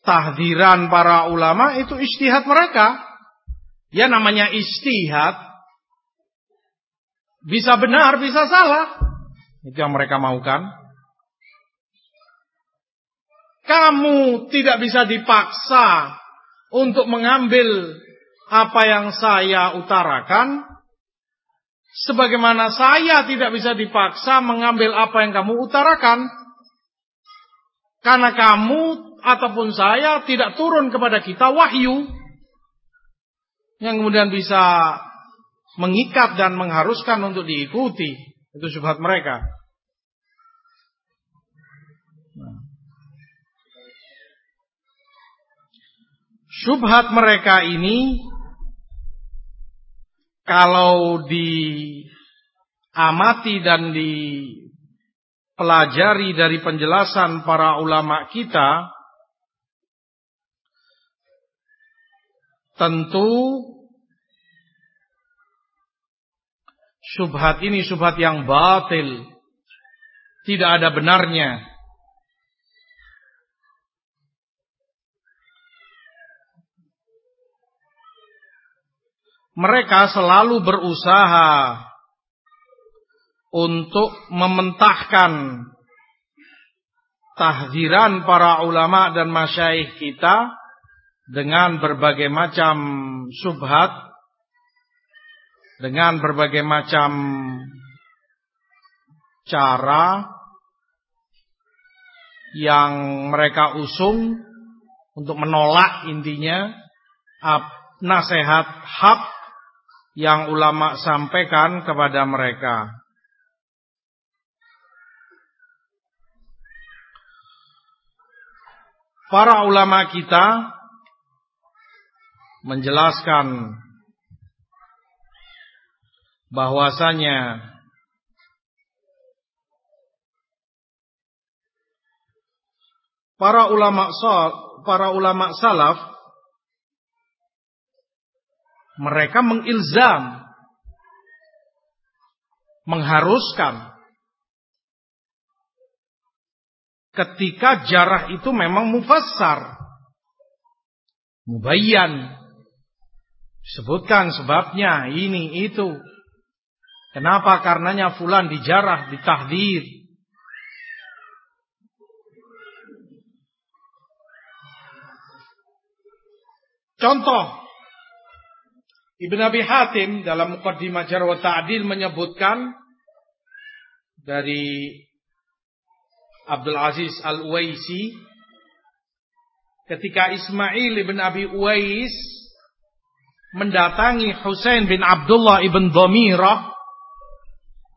Tahdiran para ulama itu ijtihad mereka. Ya namanya ijtihad. Bisa benar, bisa salah. Itu yang mereka maukan. Kamu tidak bisa dipaksa untuk mengambil apa yang saya utarakan. Sebagaimana saya tidak bisa dipaksa mengambil apa yang kamu utarakan. Karena kamu ataupun saya tidak turun kepada kita wahyu. Yang kemudian bisa mengikat dan mengharuskan untuk diikuti. Itu syubhat mereka. Subhat mereka ini kalau diamati dan dipelajari dari penjelasan para ulama kita tentu subhat ini subhat yang batil. Tidak ada benarnya mereka selalu berusaha untuk mementahkan tahdiran para ulama dan masyaikh kita dengan berbagai macam subhat dengan berbagai macam cara yang mereka usung untuk menolak intinya nasihat hak yang ulama sampaikan kepada mereka. para ulama kita menjelaskan bahwasanya para ulama para ulama salaf mereka mengilzam. Mengharuskan. Ketika jarah itu memang mufassar. Mubayyan. Sebutkan sebabnya ini itu. Kenapa? Karenanya fulan dijarah ditahdir. Contoh Ibn Abi Hatim dalam Muqaddimah Jar wa Ta'dil menyebutkan dari Abdul Aziz Al-Uwaisi ketika Ismail ibn Abi Uwais mendatangi Husain bin Abdullah ibn Dhamirah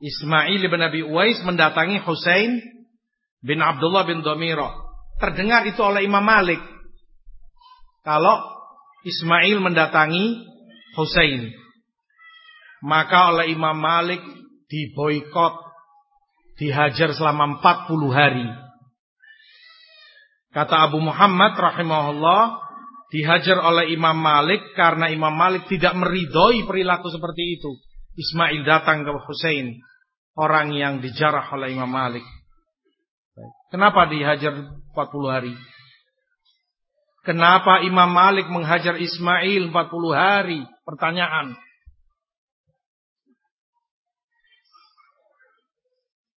Ismail ibn Abi Uwais mendatangi Husain bin Abdullah bin Dhamirah. Terdengar itu oleh Imam Malik. Kalau Ismail mendatangi Husain. Maka oleh Imam Malik diboykot, dihajar selama 40 hari. Kata Abu Muhammad rahimahullah, dihajar oleh Imam Malik karena Imam Malik tidak meridhoi perilaku seperti itu. Ismail datang ke Husain, orang yang dijarah oleh Imam Malik. Kenapa dihajar 40 hari? Kenapa Imam Malik menghajar Ismail 40 hari? Pertanyaan.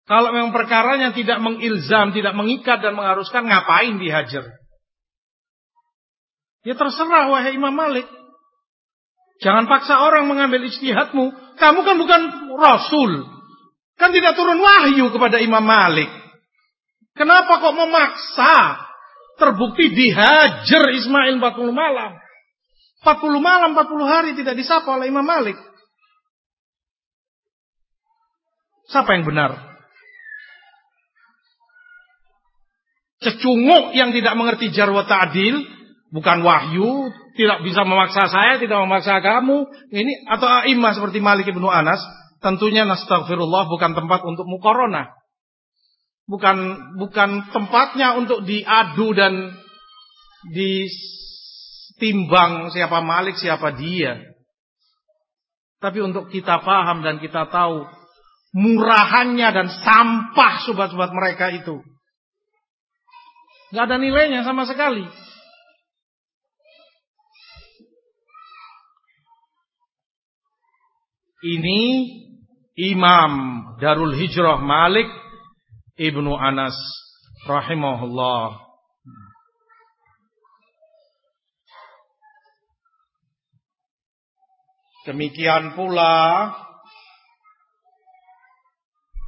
Kalau memang perkaranya tidak mengilzam, tidak mengikat dan mengharuskan, ngapain dihajar? Ya terserah wahai Imam Malik. Jangan paksa orang mengambil istihadmu. Kamu kan bukan Rasul. Kan tidak turun wahyu kepada Imam Malik. Kenapa kok memaksa Terbukti dihajar Ismail 40 malam. 40 malam, 40 hari tidak disapa oleh Imam Malik. Siapa yang benar? Cecunguk yang tidak mengerti jarwa ta'adil, bukan wahyu, tidak bisa memaksa saya, tidak memaksa kamu. Ini atau a'immah seperti Malik ibnu Anas, tentunya nastagfirullah bukan tempat untuk mukorona bukan bukan tempatnya untuk diadu dan ditimbang siapa Malik siapa dia. Tapi untuk kita paham dan kita tahu murahannya dan sampah sobat-sobat mereka itu. Gak ada nilainya sama sekali. Ini Imam Darul Hijrah Malik Ibnu Anas rahimahullah. Demikian pula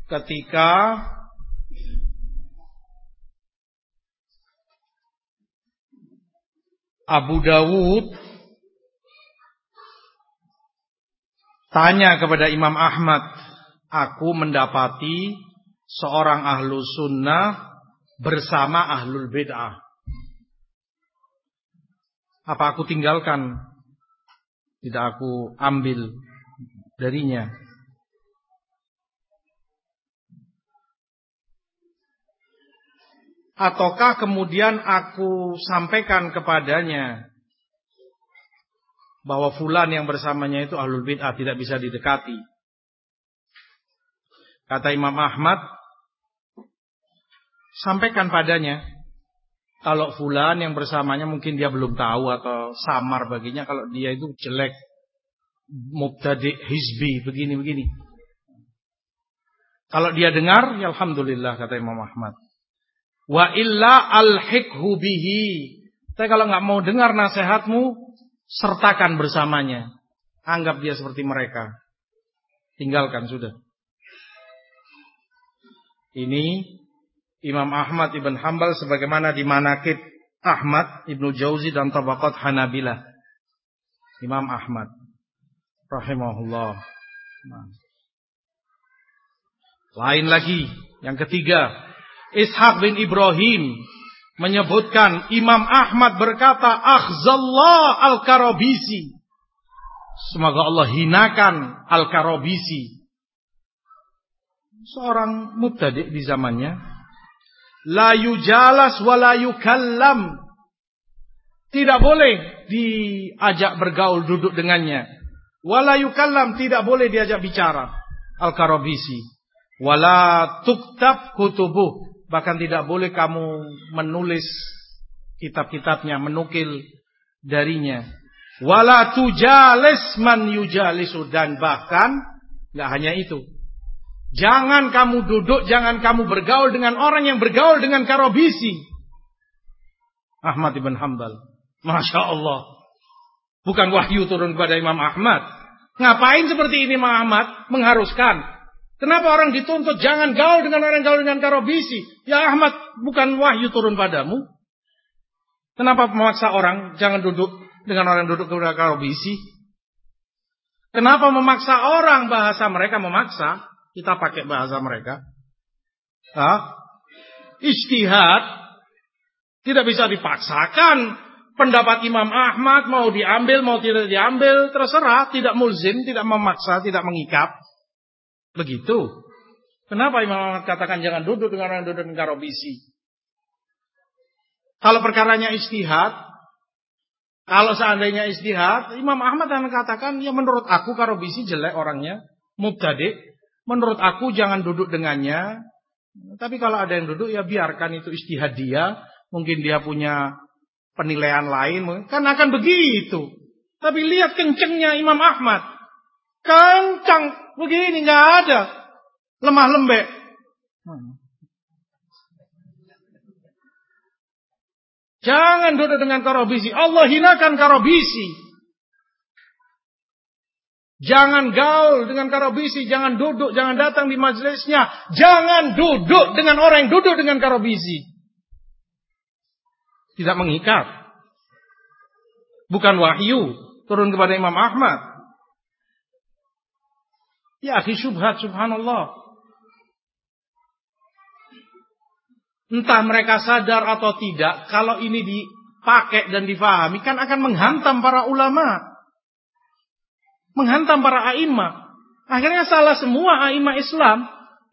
ketika Abu Dawud tanya kepada Imam Ahmad, aku mendapati seorang ahlu sunnah bersama ahlul bid'ah. Apa aku tinggalkan? Tidak aku ambil darinya. Ataukah kemudian aku sampaikan kepadanya bahwa fulan yang bersamanya itu ahlul bid'ah tidak bisa didekati. Kata Imam Ahmad, sampaikan padanya. Kalau fulan yang bersamanya mungkin dia belum tahu atau samar baginya kalau dia itu jelek, mubtadi, hizbi, begini-begini. Kalau dia dengar, ya alhamdulillah kata Imam Ahmad. Wa illa alhiqhu bihi. Tapi kalau nggak mau dengar nasihatmu, sertakan bersamanya. Anggap dia seperti mereka. Tinggalkan sudah. Ini Imam Ahmad ibn Hambal sebagaimana di manakib Ahmad ibnu Jauzi dan Tabaqat Hanabila. Imam Ahmad rahimahullah. Nah. Lain lagi, yang ketiga, Ishaq bin Ibrahim menyebutkan Imam Ahmad berkata akhzallah al-karabisi semoga Allah hinakan al-karabisi seorang mubtadi di zamannya la yujalas wa la yukallam tidak boleh diajak bergaul duduk dengannya wala yukallam tidak boleh diajak bicara al-karabisi wala tuktab kutubuh Bahkan tidak boleh kamu menulis kitab-kitabnya, menukil darinya. Wala tujalis man yujalisu dan bahkan nggak hanya itu. Jangan kamu duduk, jangan kamu bergaul dengan orang yang bergaul dengan karobisi. Ahmad ibn Hambal. Masya Allah. Bukan wahyu turun kepada Imam Ahmad. Ngapain seperti ini Imam Ahmad? Mengharuskan Kenapa orang dituntut jangan gaul dengan orang gaul dengan karobisi? Ya Ahmad, bukan wahyu turun padamu. Kenapa memaksa orang jangan duduk dengan orang duduk kepada karobisi? Kenapa memaksa orang bahasa mereka memaksa? Kita pakai bahasa mereka. Hah? Istihad tidak bisa dipaksakan. Pendapat Imam Ahmad mau diambil mau tidak diambil terserah, tidak mulzim, tidak memaksa, tidak mengikat. Begitu. Kenapa Imam Ahmad katakan jangan duduk dengan orang duduk dengan karobisi? Kalau perkaranya istihad, kalau seandainya istihad, Imam Ahmad akan katakan, ya menurut aku karobisi jelek orangnya, mubtadi. Menurut aku jangan duduk dengannya. Tapi kalau ada yang duduk, ya biarkan itu istihad dia. Mungkin dia punya penilaian lain, kan akan begitu. Tapi lihat kencengnya Imam Ahmad. Kencang begini nggak ada lemah lembek. Jangan duduk dengan karobisi. Allah hinakan karobisi. Jangan gaul dengan karobisi. Jangan duduk, jangan datang di majelisnya. Jangan duduk dengan orang yang duduk dengan karobisi. Tidak mengikat. Bukan wahyu turun kepada Imam Ahmad. Ya akhi subhat subhanallah. Entah mereka sadar atau tidak, kalau ini dipakai dan difahami kan akan menghantam para ulama. Menghantam para a'imah. Akhirnya salah semua a'imah Islam.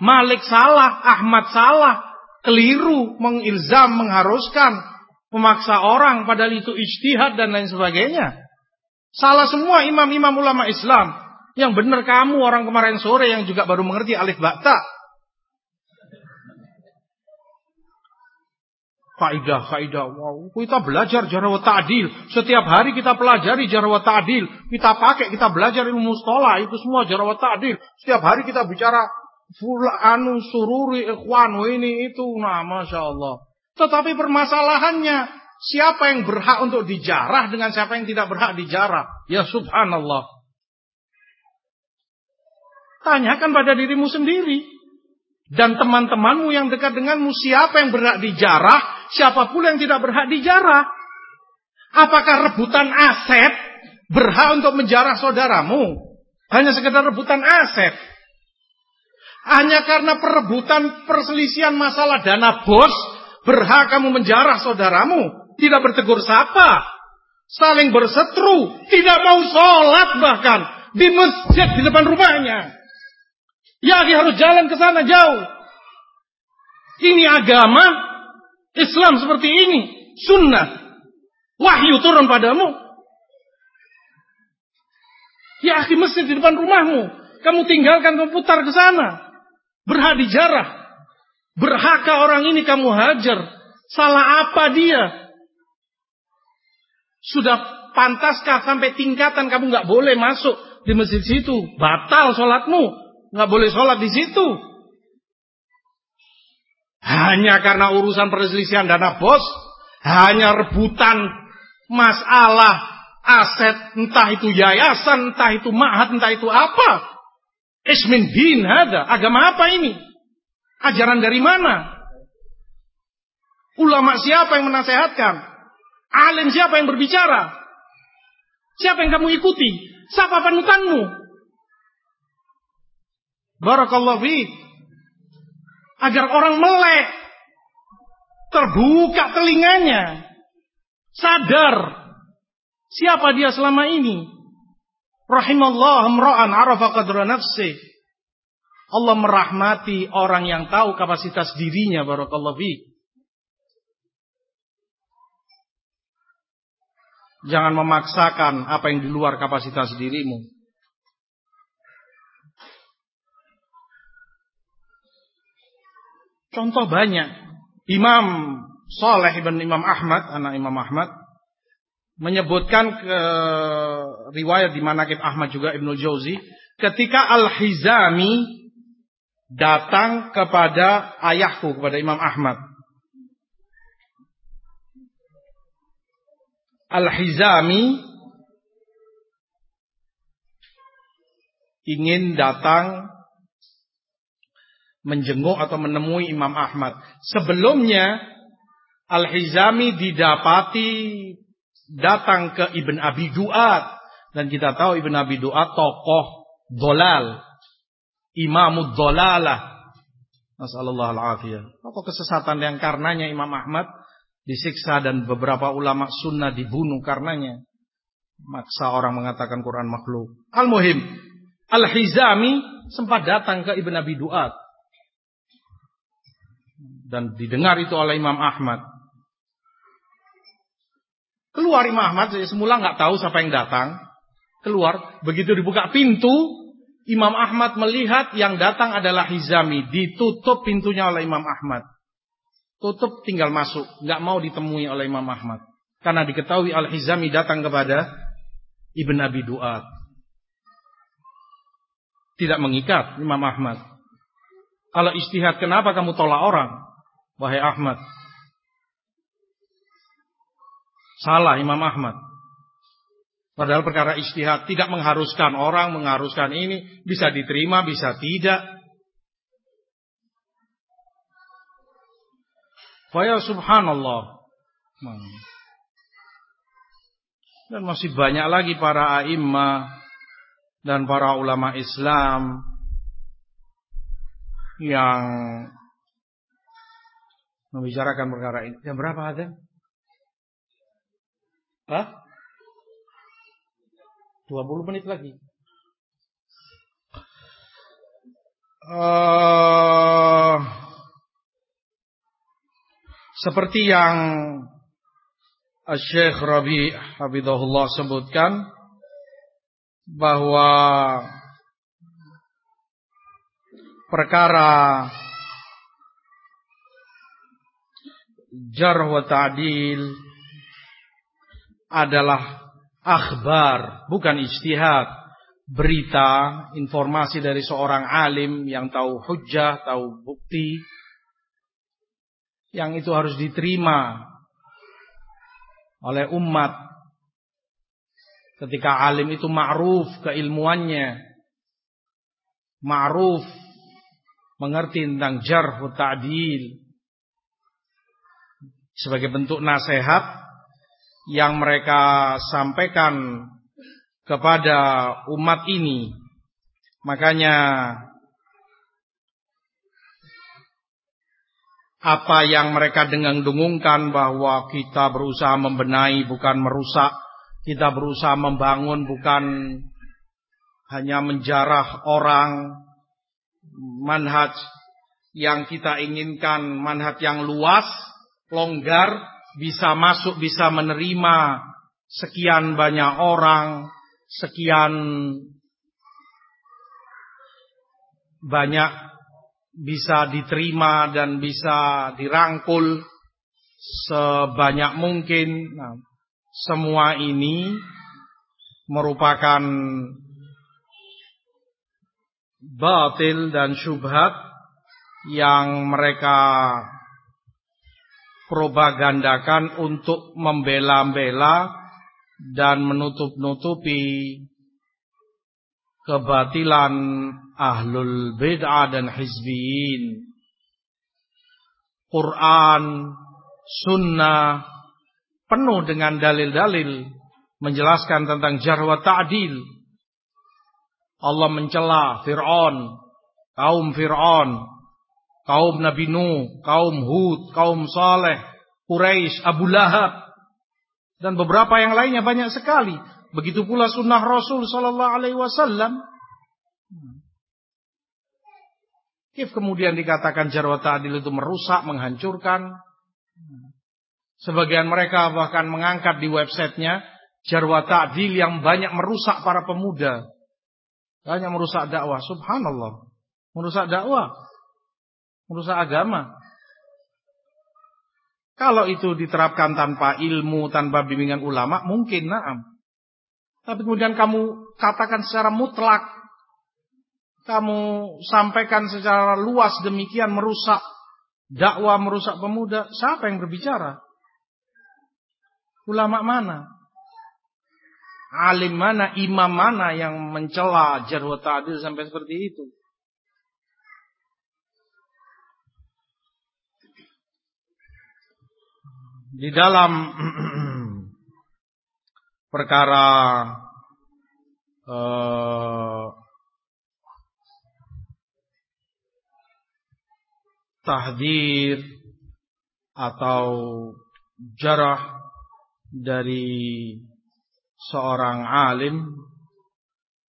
Malik salah, Ahmad salah, keliru, mengilzam, mengharuskan, memaksa orang padahal itu ijtihad dan lain sebagainya. Salah semua imam-imam ulama Islam. Yang benar kamu orang kemarin sore yang juga baru mengerti alif bakta. Faidah, faidah. Wow, kita belajar jarwa ta'dil. Setiap hari kita pelajari jarwa ta'dil. Kita pakai, kita belajar ilmu mustola. Itu semua jarwa ta'dil. Setiap hari kita bicara anu sururi ikhwan ini itu. Nah, Masya Allah. Tetapi permasalahannya, siapa yang berhak untuk dijarah dengan siapa yang tidak berhak dijarah? Ya subhanallah. Tanyakan pada dirimu sendiri. Dan teman-temanmu yang dekat denganmu siapa yang berhak dijarah, siapa pula yang tidak berhak dijarah. Apakah rebutan aset berhak untuk menjarah saudaramu? Hanya sekedar rebutan aset. Hanya karena perebutan perselisihan masalah dana bos, berhak kamu menjarah saudaramu. Tidak bertegur sapa. Saling bersetru. Tidak mau sholat bahkan. Di masjid di depan rumahnya. Ya, harus jalan ke sana jauh. Ini agama Islam seperti ini, sunnah. Wahyu turun padamu. Ya, akhi masjid di depan rumahmu. Kamu tinggalkan kamu putar ke sana. Berhak dijarah. Berhakkah orang ini kamu hajar? Salah apa dia? Sudah pantaskah sampai tingkatan kamu nggak boleh masuk di masjid situ? Batal sholatmu nggak boleh sholat di situ. Hanya karena urusan perselisihan dana bos, hanya rebutan masalah aset, entah itu yayasan, entah itu mahat, entah itu apa. Ismin din ada. Agama apa ini? Ajaran dari mana? Ulama siapa yang menasehatkan? Alim siapa yang berbicara? Siapa yang kamu ikuti? Siapa panutanmu? Barakallahu fiik. Agar orang melek. Terbuka telinganya. Sadar. Siapa dia selama ini. Rahimallah amra'an arafa qadra nafsi. Allah merahmati orang yang tahu kapasitas dirinya. Barakallahu fiqh. Jangan memaksakan apa yang di luar kapasitas dirimu. Contoh banyak. Imam Saleh ibn Imam Ahmad, anak Imam Ahmad, menyebutkan ke riwayat di Manakib Ahmad juga Ibnu Jauzi, ketika Al-Hizami datang kepada ayahku, kepada Imam Ahmad. Al-Hizami ingin datang menjenguk atau menemui Imam Ahmad. Sebelumnya Al-Hizami didapati datang ke Ibn Abi Duat dan kita tahu Ibn Abi Duat tokoh dolal, imamud dolalah. Masallallahu alaihi Tokoh kesesatan yang karenanya Imam Ahmad disiksa dan beberapa ulama sunnah dibunuh karenanya. Maksa orang mengatakan Quran makhluk. Al-Muhim. Al-Hizami sempat datang ke Ibn Abi Duat. Dan didengar itu oleh Imam Ahmad. Keluar Imam Ahmad, semula nggak tahu siapa yang datang. Keluar, begitu dibuka pintu, Imam Ahmad melihat yang datang adalah Hizami. Ditutup pintunya oleh Imam Ahmad. Tutup tinggal masuk. Nggak mau ditemui oleh Imam Ahmad. Karena diketahui Al-Hizami datang kepada Ibn Abi Duat. Tidak mengikat Imam Ahmad. Kalau istihad kenapa kamu tolak orang? Wahai Ahmad. Salah Imam Ahmad. Padahal perkara istihad tidak mengharuskan orang, mengharuskan ini. Bisa diterima, bisa tidak. Faya subhanallah. Dan masih banyak lagi para a'immah dan para ulama Islam yang membicarakan perkara ini. Jam berapa ada? Hah? 20 menit lagi. Uh, seperti yang Syekh Rabi Habibullah sebutkan bahwa perkara jarh wa ta'dil adalah akhbar, bukan istihad. Berita, informasi dari seorang alim yang tahu hujjah, tahu bukti, yang itu harus diterima oleh umat ketika alim itu ma'ruf keilmuannya ma'ruf mengerti tentang jarh ta'dil sebagai bentuk nasihat yang mereka sampaikan kepada umat ini. Makanya apa yang mereka dengang-dengungkan bahwa kita berusaha membenahi bukan merusak, kita berusaha membangun bukan hanya menjarah orang, manhaj yang kita inginkan, manhaj yang luas, longgar, bisa masuk, bisa menerima sekian banyak orang, sekian banyak bisa diterima dan bisa dirangkul sebanyak mungkin. Nah, semua ini merupakan batil dan syubhat yang mereka propagandakan untuk membela-bela dan menutup-nutupi kebatilan ahlul bid'ah dan hizbiyin. Quran, sunnah penuh dengan dalil-dalil menjelaskan tentang jarwa ta'dil. Allah mencela Fir'aun, kaum Fir'aun kaum Nabi Nuh, kaum Hud, kaum Saleh, Quraisy, Abu Lahab dan beberapa yang lainnya banyak sekali. Begitu pula sunnah Rasul Sallallahu Alaihi Wasallam. Kif kemudian dikatakan jarwata adil itu merusak, menghancurkan. Sebagian mereka bahkan mengangkat di websitenya jarwata adil yang banyak merusak para pemuda. Banyak merusak dakwah. Subhanallah. Merusak dakwah. Merusak agama. Kalau itu diterapkan tanpa ilmu, tanpa bimbingan ulama, mungkin naam. Tapi kemudian kamu katakan secara mutlak, kamu sampaikan secara luas demikian merusak dakwah, merusak pemuda, siapa yang berbicara? Ulama mana? Alim mana, imam mana yang mencela jarwa ta'adil sampai seperti itu? Di dalam perkara eh, tahdir atau jarah dari seorang alim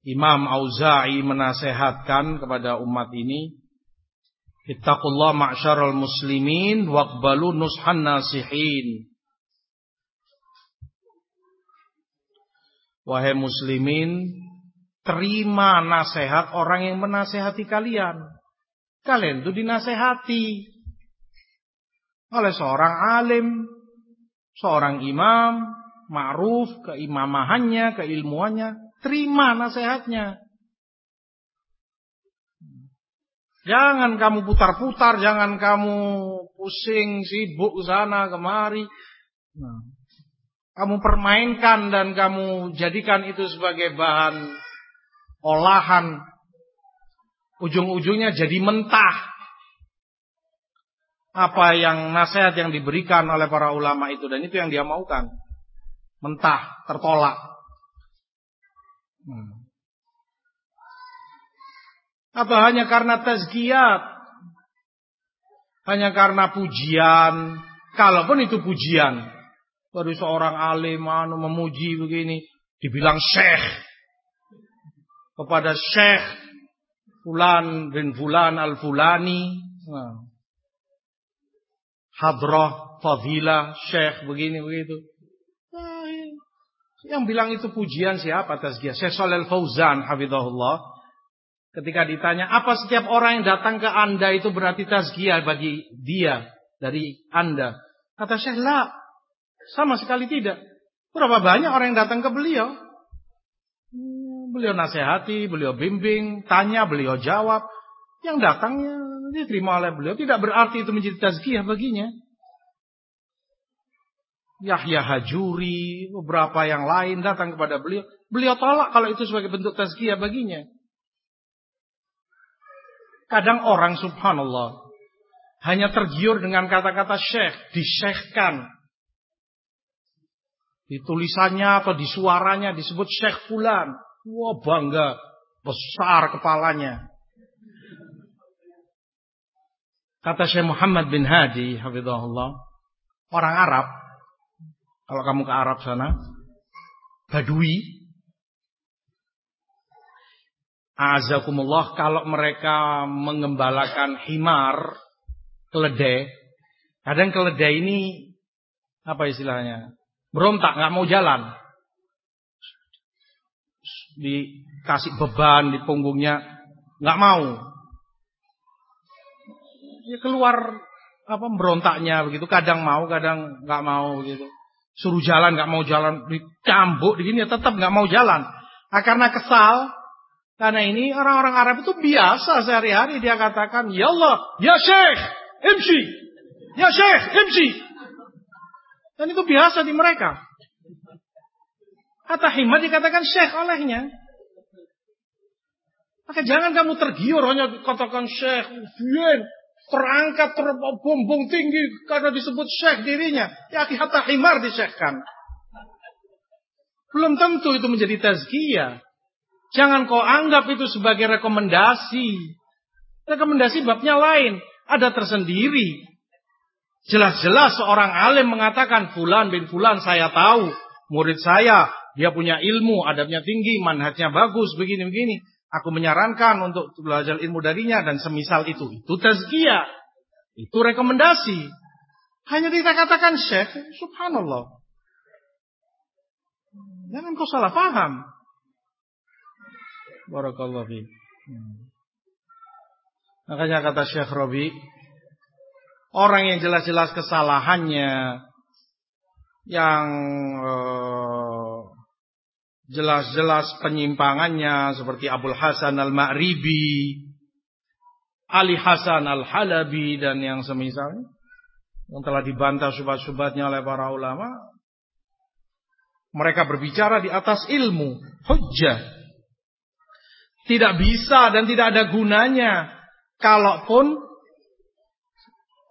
Imam Auza'i menasehatkan kepada umat ini Ittaqullah ma'syaral muslimin waqbalu nushan nasihin. Wahai muslimin, terima nasihat orang yang menasehati kalian. Kalian itu dinasehati oleh seorang alim, seorang imam, ma'ruf, keimamahannya, keilmuannya. Terima nasihatnya. Jangan kamu putar-putar, jangan kamu pusing, sibuk sana kemari. Nah, kamu permainkan dan kamu jadikan itu sebagai bahan olahan. Ujung-ujungnya jadi mentah. Apa yang nasihat yang diberikan oleh para ulama itu dan itu yang dia maukan. Mentah, tertolak. Hmm. Atau hanya karena tazkiyat? Hanya karena pujian? Kalaupun itu pujian. Baru seorang alim anu memuji begini. Dibilang syekh. Kepada syekh. Fulan bin Fulan al-Fulani. Nah. Hadrah, fadilah, syekh begini begitu. Nah, yang bilang itu pujian siapa tazkiyah? Syekh Shalal Fauzan hafizahullah Ketika ditanya, apa setiap orang yang datang ke anda itu berarti tazkiyah bagi dia dari anda? Kata Syekh, lah. Sama sekali tidak. Berapa banyak orang yang datang ke beliau? Hmm, beliau nasihati, beliau bimbing, tanya, beliau jawab. Yang datangnya diterima oleh beliau. Tidak berarti itu menjadi tazkiyah baginya. Yahya Hajuri, beberapa yang lain datang kepada beliau. Beliau tolak kalau itu sebagai bentuk tazkiyah baginya. Kadang orang subhanallah hanya tergiur dengan kata-kata syekh, disyekhkan. Di tulisannya atau di suaranya disebut syekh fulan. Wah bangga, besar kepalanya. Kata Syekh Muhammad bin Hadi, hafizahullah, orang Arab, kalau kamu ke Arab sana, Badui, Azakumullah kalau mereka mengembalakan himar keledai, kadang keledai ini apa istilahnya? Berontak, nggak mau jalan. Dikasih beban di punggungnya, nggak mau. Ya keluar apa berontaknya begitu, kadang mau, kadang nggak mau gitu. Suruh jalan nggak mau jalan, dicambuk begini ya tetap nggak mau jalan. Nah, karena kesal, karena ini orang-orang Arab itu biasa sehari-hari dia katakan, Ya Allah, Ya Syekh, imsi. Ya Syekh, imsi. Dan itu biasa di mereka. Kata himmat dikatakan Syekh olehnya. Maka jangan kamu tergiur hanya katakan Syekh, Ufian, terangkat terbumbung tinggi karena disebut Syekh dirinya. Ya kata himar disyekhkan. Belum tentu itu menjadi tazkiyah. Jangan kau anggap itu sebagai rekomendasi. Rekomendasi babnya lain. ada tersendiri. Jelas-jelas seorang alim mengatakan fulan bin fulan saya tahu, murid saya, dia punya ilmu, adabnya tinggi, manhajnya bagus, begini-begini. Aku menyarankan untuk belajar ilmu darinya dan semisal itu. Itu tazkiyah. Itu rekomendasi. Hanya kita katakan syekh, subhanallah. Jangan kau salah paham. Barakallahu fi. Hmm. Makanya kata Syekh Robi, orang yang jelas-jelas kesalahannya, yang eh, jelas-jelas penyimpangannya seperti Abdul Hasan Al-Ma'ribi, Ali Hasan Al-Halabi dan yang semisalnya yang telah dibantah subat-subatnya oleh para ulama mereka berbicara di atas ilmu hujjah tidak bisa dan tidak ada gunanya kalaupun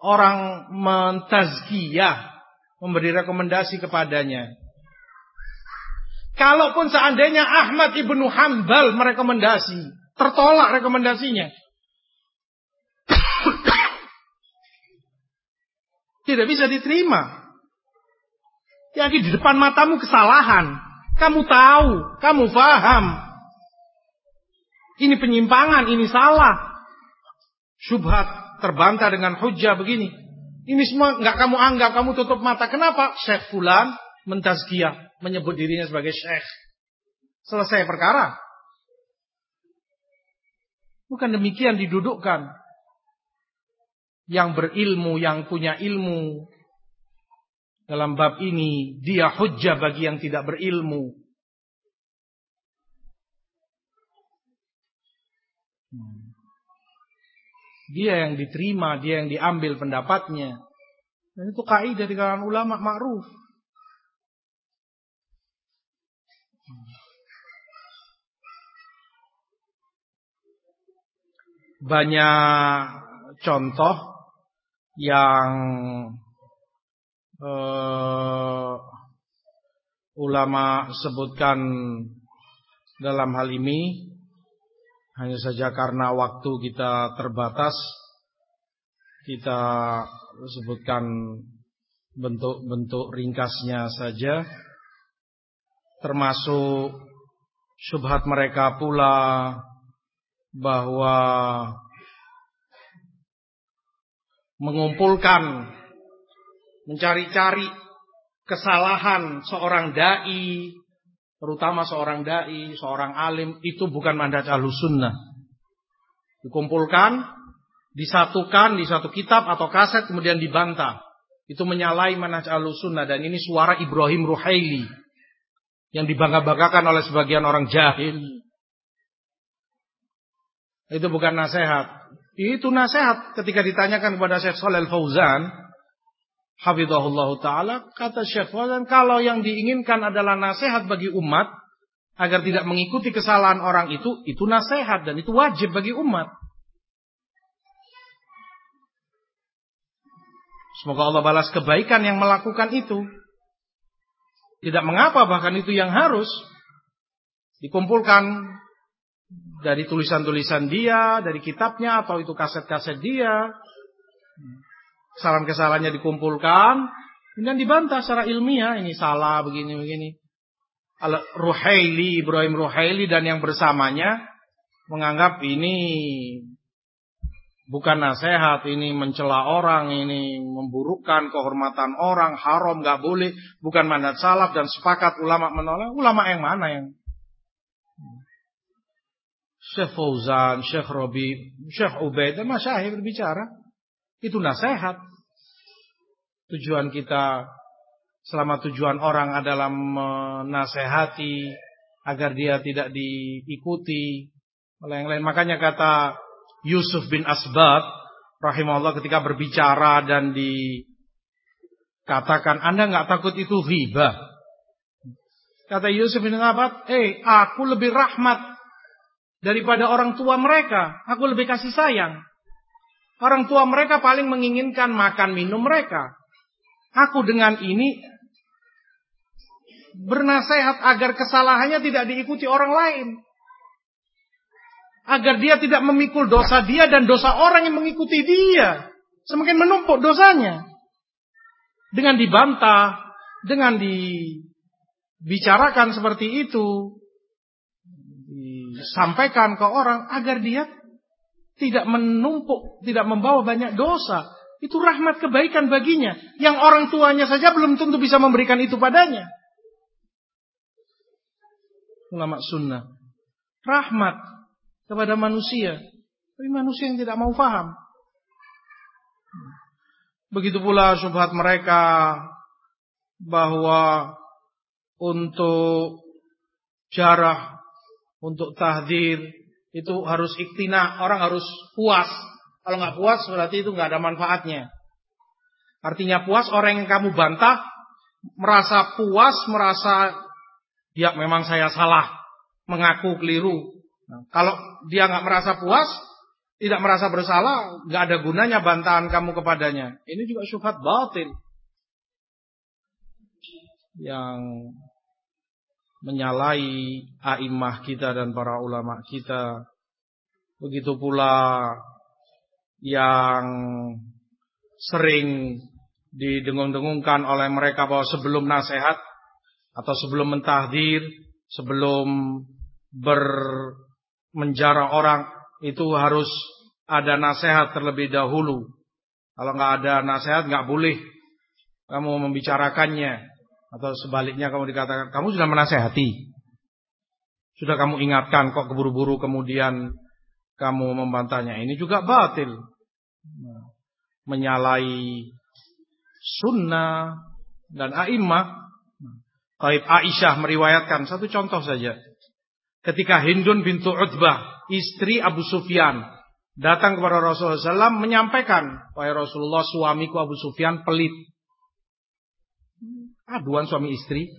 orang mentazkiyah memberi rekomendasi kepadanya. Kalaupun seandainya Ahmad ibnu Hambal merekomendasi, tertolak rekomendasinya. Tidak bisa diterima. Ya di depan matamu kesalahan. Kamu tahu, kamu paham. Ini penyimpangan, ini salah. Syubhat terbantah dengan hujah begini. Ini semua nggak kamu anggap, kamu tutup mata. Kenapa? Syekh Fulan mentazkiyah, menyebut dirinya sebagai syekh. Selesai perkara. Bukan demikian didudukkan. Yang berilmu, yang punya ilmu. Dalam bab ini, dia hujah bagi yang tidak berilmu. Hmm. Dia yang diterima, dia yang diambil pendapatnya. Dan itu kaidah di kalangan ulama ma'ruf. Banyak contoh yang uh, ulama sebutkan dalam hal ini hanya saja karena waktu kita terbatas, kita sebutkan bentuk-bentuk ringkasnya saja. Termasuk syubhat mereka pula bahwa mengumpulkan, mencari-cari kesalahan seorang dai terutama seorang dai, seorang alim, itu bukan manhaj sunnah. Dikumpulkan, disatukan di satu kitab atau kaset, kemudian dibantah. Itu menyalahi manhaj sunnah. Dan ini suara Ibrahim Ruhaili. Yang dibangga-banggakan oleh sebagian orang jahil. Itu bukan nasihat. Itu nasihat ketika ditanyakan kepada Syekh Shalal Fauzan Hafizahullah Ta'ala, kata Syekh Fauzan, kalau yang diinginkan adalah nasihat bagi umat, agar tidak mengikuti kesalahan orang itu, itu nasihat dan itu wajib bagi umat. Semoga Allah balas kebaikan yang melakukan itu. Tidak mengapa bahkan itu yang harus dikumpulkan dari tulisan-tulisan dia, dari kitabnya atau itu kaset-kaset dia kesalahan-kesalahannya dikumpulkan, kemudian dibantah secara ilmiah, ini salah begini-begini. Ruhaili, Ibrahim Ruhaili dan yang bersamanya menganggap ini bukan nasihat, ini mencela orang, ini memburukkan kehormatan orang, haram, nggak boleh, bukan mandat salaf dan sepakat ulama menolak. Ulama yang mana yang Syekh Fauzan, Syekh Robi, Syekh Ubaid dan Masyahir berbicara. Itu nasihat. Tujuan kita selama tujuan orang adalah menasehati agar dia tidak diikuti oleh yang lain. Makanya kata Yusuf bin Asbad rahimahullah ketika berbicara dan dikatakan Anda nggak takut itu riba. Kata Yusuf bin Asbad, "Eh, aku lebih rahmat daripada orang tua mereka. Aku lebih kasih sayang." Orang tua mereka paling menginginkan makan minum mereka. Aku dengan ini bernasehat agar kesalahannya tidak diikuti orang lain. agar dia tidak memikul dosa dia dan dosa orang yang mengikuti dia. Semakin menumpuk dosanya. Dengan dibantah, dengan dibicarakan seperti itu, disampaikan ke orang agar dia tidak menumpuk, tidak membawa banyak dosa. Itu rahmat kebaikan baginya. Yang orang tuanya saja belum tentu bisa memberikan itu padanya. Ulama sunnah. Rahmat kepada manusia. Tapi manusia yang tidak mau faham. Begitu pula syubhat mereka bahwa untuk jarah, untuk tahdir, itu harus iktina, orang harus puas kalau nggak puas berarti itu nggak ada manfaatnya. Artinya puas orang yang kamu bantah merasa puas, merasa ya memang saya salah, mengaku keliru. Nah, kalau dia nggak merasa puas, tidak merasa bersalah, nggak ada gunanya bantahan kamu kepadanya. Ini juga syubhat batin yang menyalahi a'immah kita dan para ulama kita. Begitu pula yang sering didengung-dengungkan oleh mereka bahwa sebelum nasihat atau sebelum mentahdir, sebelum bermenjara orang itu harus ada nasihat terlebih dahulu. Kalau nggak ada nasihat nggak boleh kamu membicarakannya atau sebaliknya kamu dikatakan kamu sudah menasehati. Sudah kamu ingatkan kok keburu-buru kemudian kamu membantahnya. Ini juga batil menyalai sunnah dan a'immah. Taib Aisyah meriwayatkan satu contoh saja. Ketika Hindun bintu Utbah, istri Abu Sufyan, datang kepada Rasulullah SAW menyampaikan, wahai Rasulullah suamiku Abu Sufyan pelit. Aduan suami istri,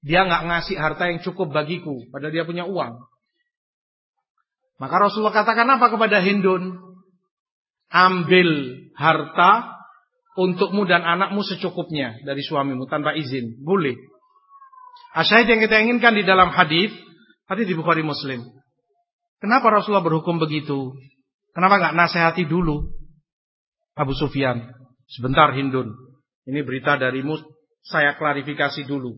dia nggak ngasih harta yang cukup bagiku, padahal dia punya uang. Maka Rasulullah katakan apa kepada Hindun? ambil harta untukmu dan anakmu secukupnya dari suamimu tanpa izin. Boleh. Asyahid yang kita inginkan di dalam hadis, hadis di Bukhari Muslim. Kenapa Rasulullah berhukum begitu? Kenapa nggak nasihati dulu Abu Sufyan? Sebentar Hindun. Ini berita darimu, saya klarifikasi dulu.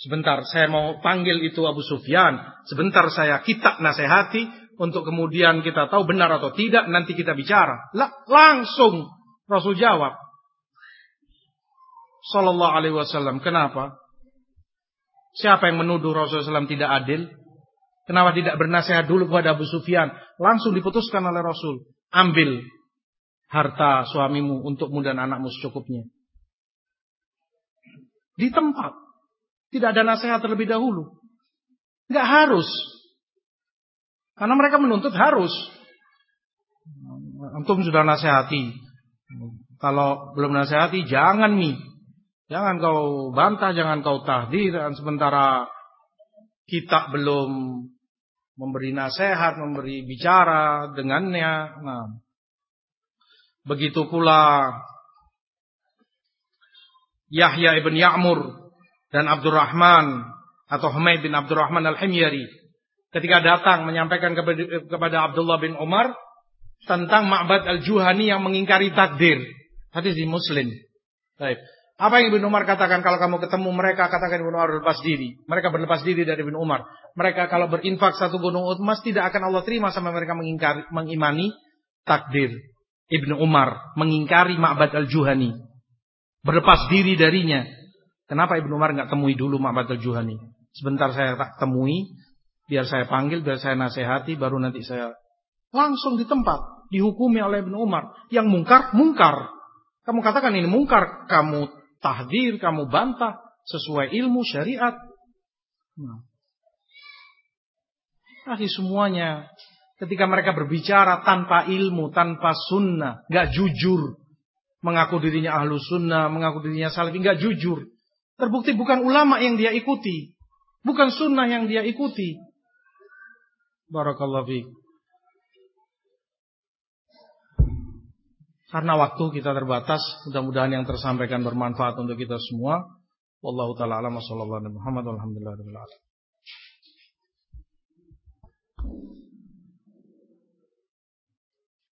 Sebentar, saya mau panggil itu Abu Sufyan. Sebentar saya kita nasihati untuk kemudian kita tahu benar atau tidak, nanti kita bicara. Langsung Rasul jawab. Sallallahu alaihi wasallam. Kenapa? Siapa yang menuduh Rasulullah SAW tidak adil? Kenapa tidak bernasihat dulu kepada Abu Sufyan? Langsung diputuskan oleh Rasul. Ambil harta suamimu untukmu dan anakmu secukupnya. Di tempat. Tidak ada nasihat terlebih dahulu. Enggak harus. Karena mereka menuntut harus. Antum sudah nasihati. Kalau belum nasihati, jangan nih. Jangan kau bantah, jangan kau tahdir. Sementara kita belum memberi nasihat, memberi bicara dengannya. Nah, begitu pula Yahya ibn Ya'mur dan Abdurrahman atau Humaid bin Abdurrahman al-Himyari ketika datang menyampaikan kepada Abdullah bin Umar tentang Ma'bad al-Juhani yang mengingkari takdir. Hadis di Muslim. Baik. Apa yang Ibn Umar katakan kalau kamu ketemu mereka katakan Ibn Umar berlepas diri. Mereka berlepas diri dari Ibn Umar. Mereka kalau berinfak satu gunung emas tidak akan Allah terima sampai mereka mengingkari, mengimani takdir. Ibn Umar mengingkari Ma'bad al-Juhani. Berlepas diri darinya. Kenapa Ibn Umar nggak temui dulu Ma'bad al-Juhani? Sebentar saya tak temui, Biar saya panggil, biar saya nasihati, baru nanti saya langsung di tempat dihukumi oleh Ibnu Umar. Yang mungkar, mungkar. Kamu katakan ini mungkar, kamu tahdir, kamu bantah sesuai ilmu syariat. Nah. Tapi semuanya ketika mereka berbicara tanpa ilmu, tanpa sunnah, nggak jujur, mengaku dirinya ahlu sunnah, mengaku dirinya salafi, nggak jujur. Terbukti bukan ulama yang dia ikuti, bukan sunnah yang dia ikuti. Barakallahu fiik. Karena waktu kita terbatas, mudah-mudahan yang tersampaikan bermanfaat untuk kita semua. Wallahu taala alam sallallahu alaihi wasallam. Alhamdulillah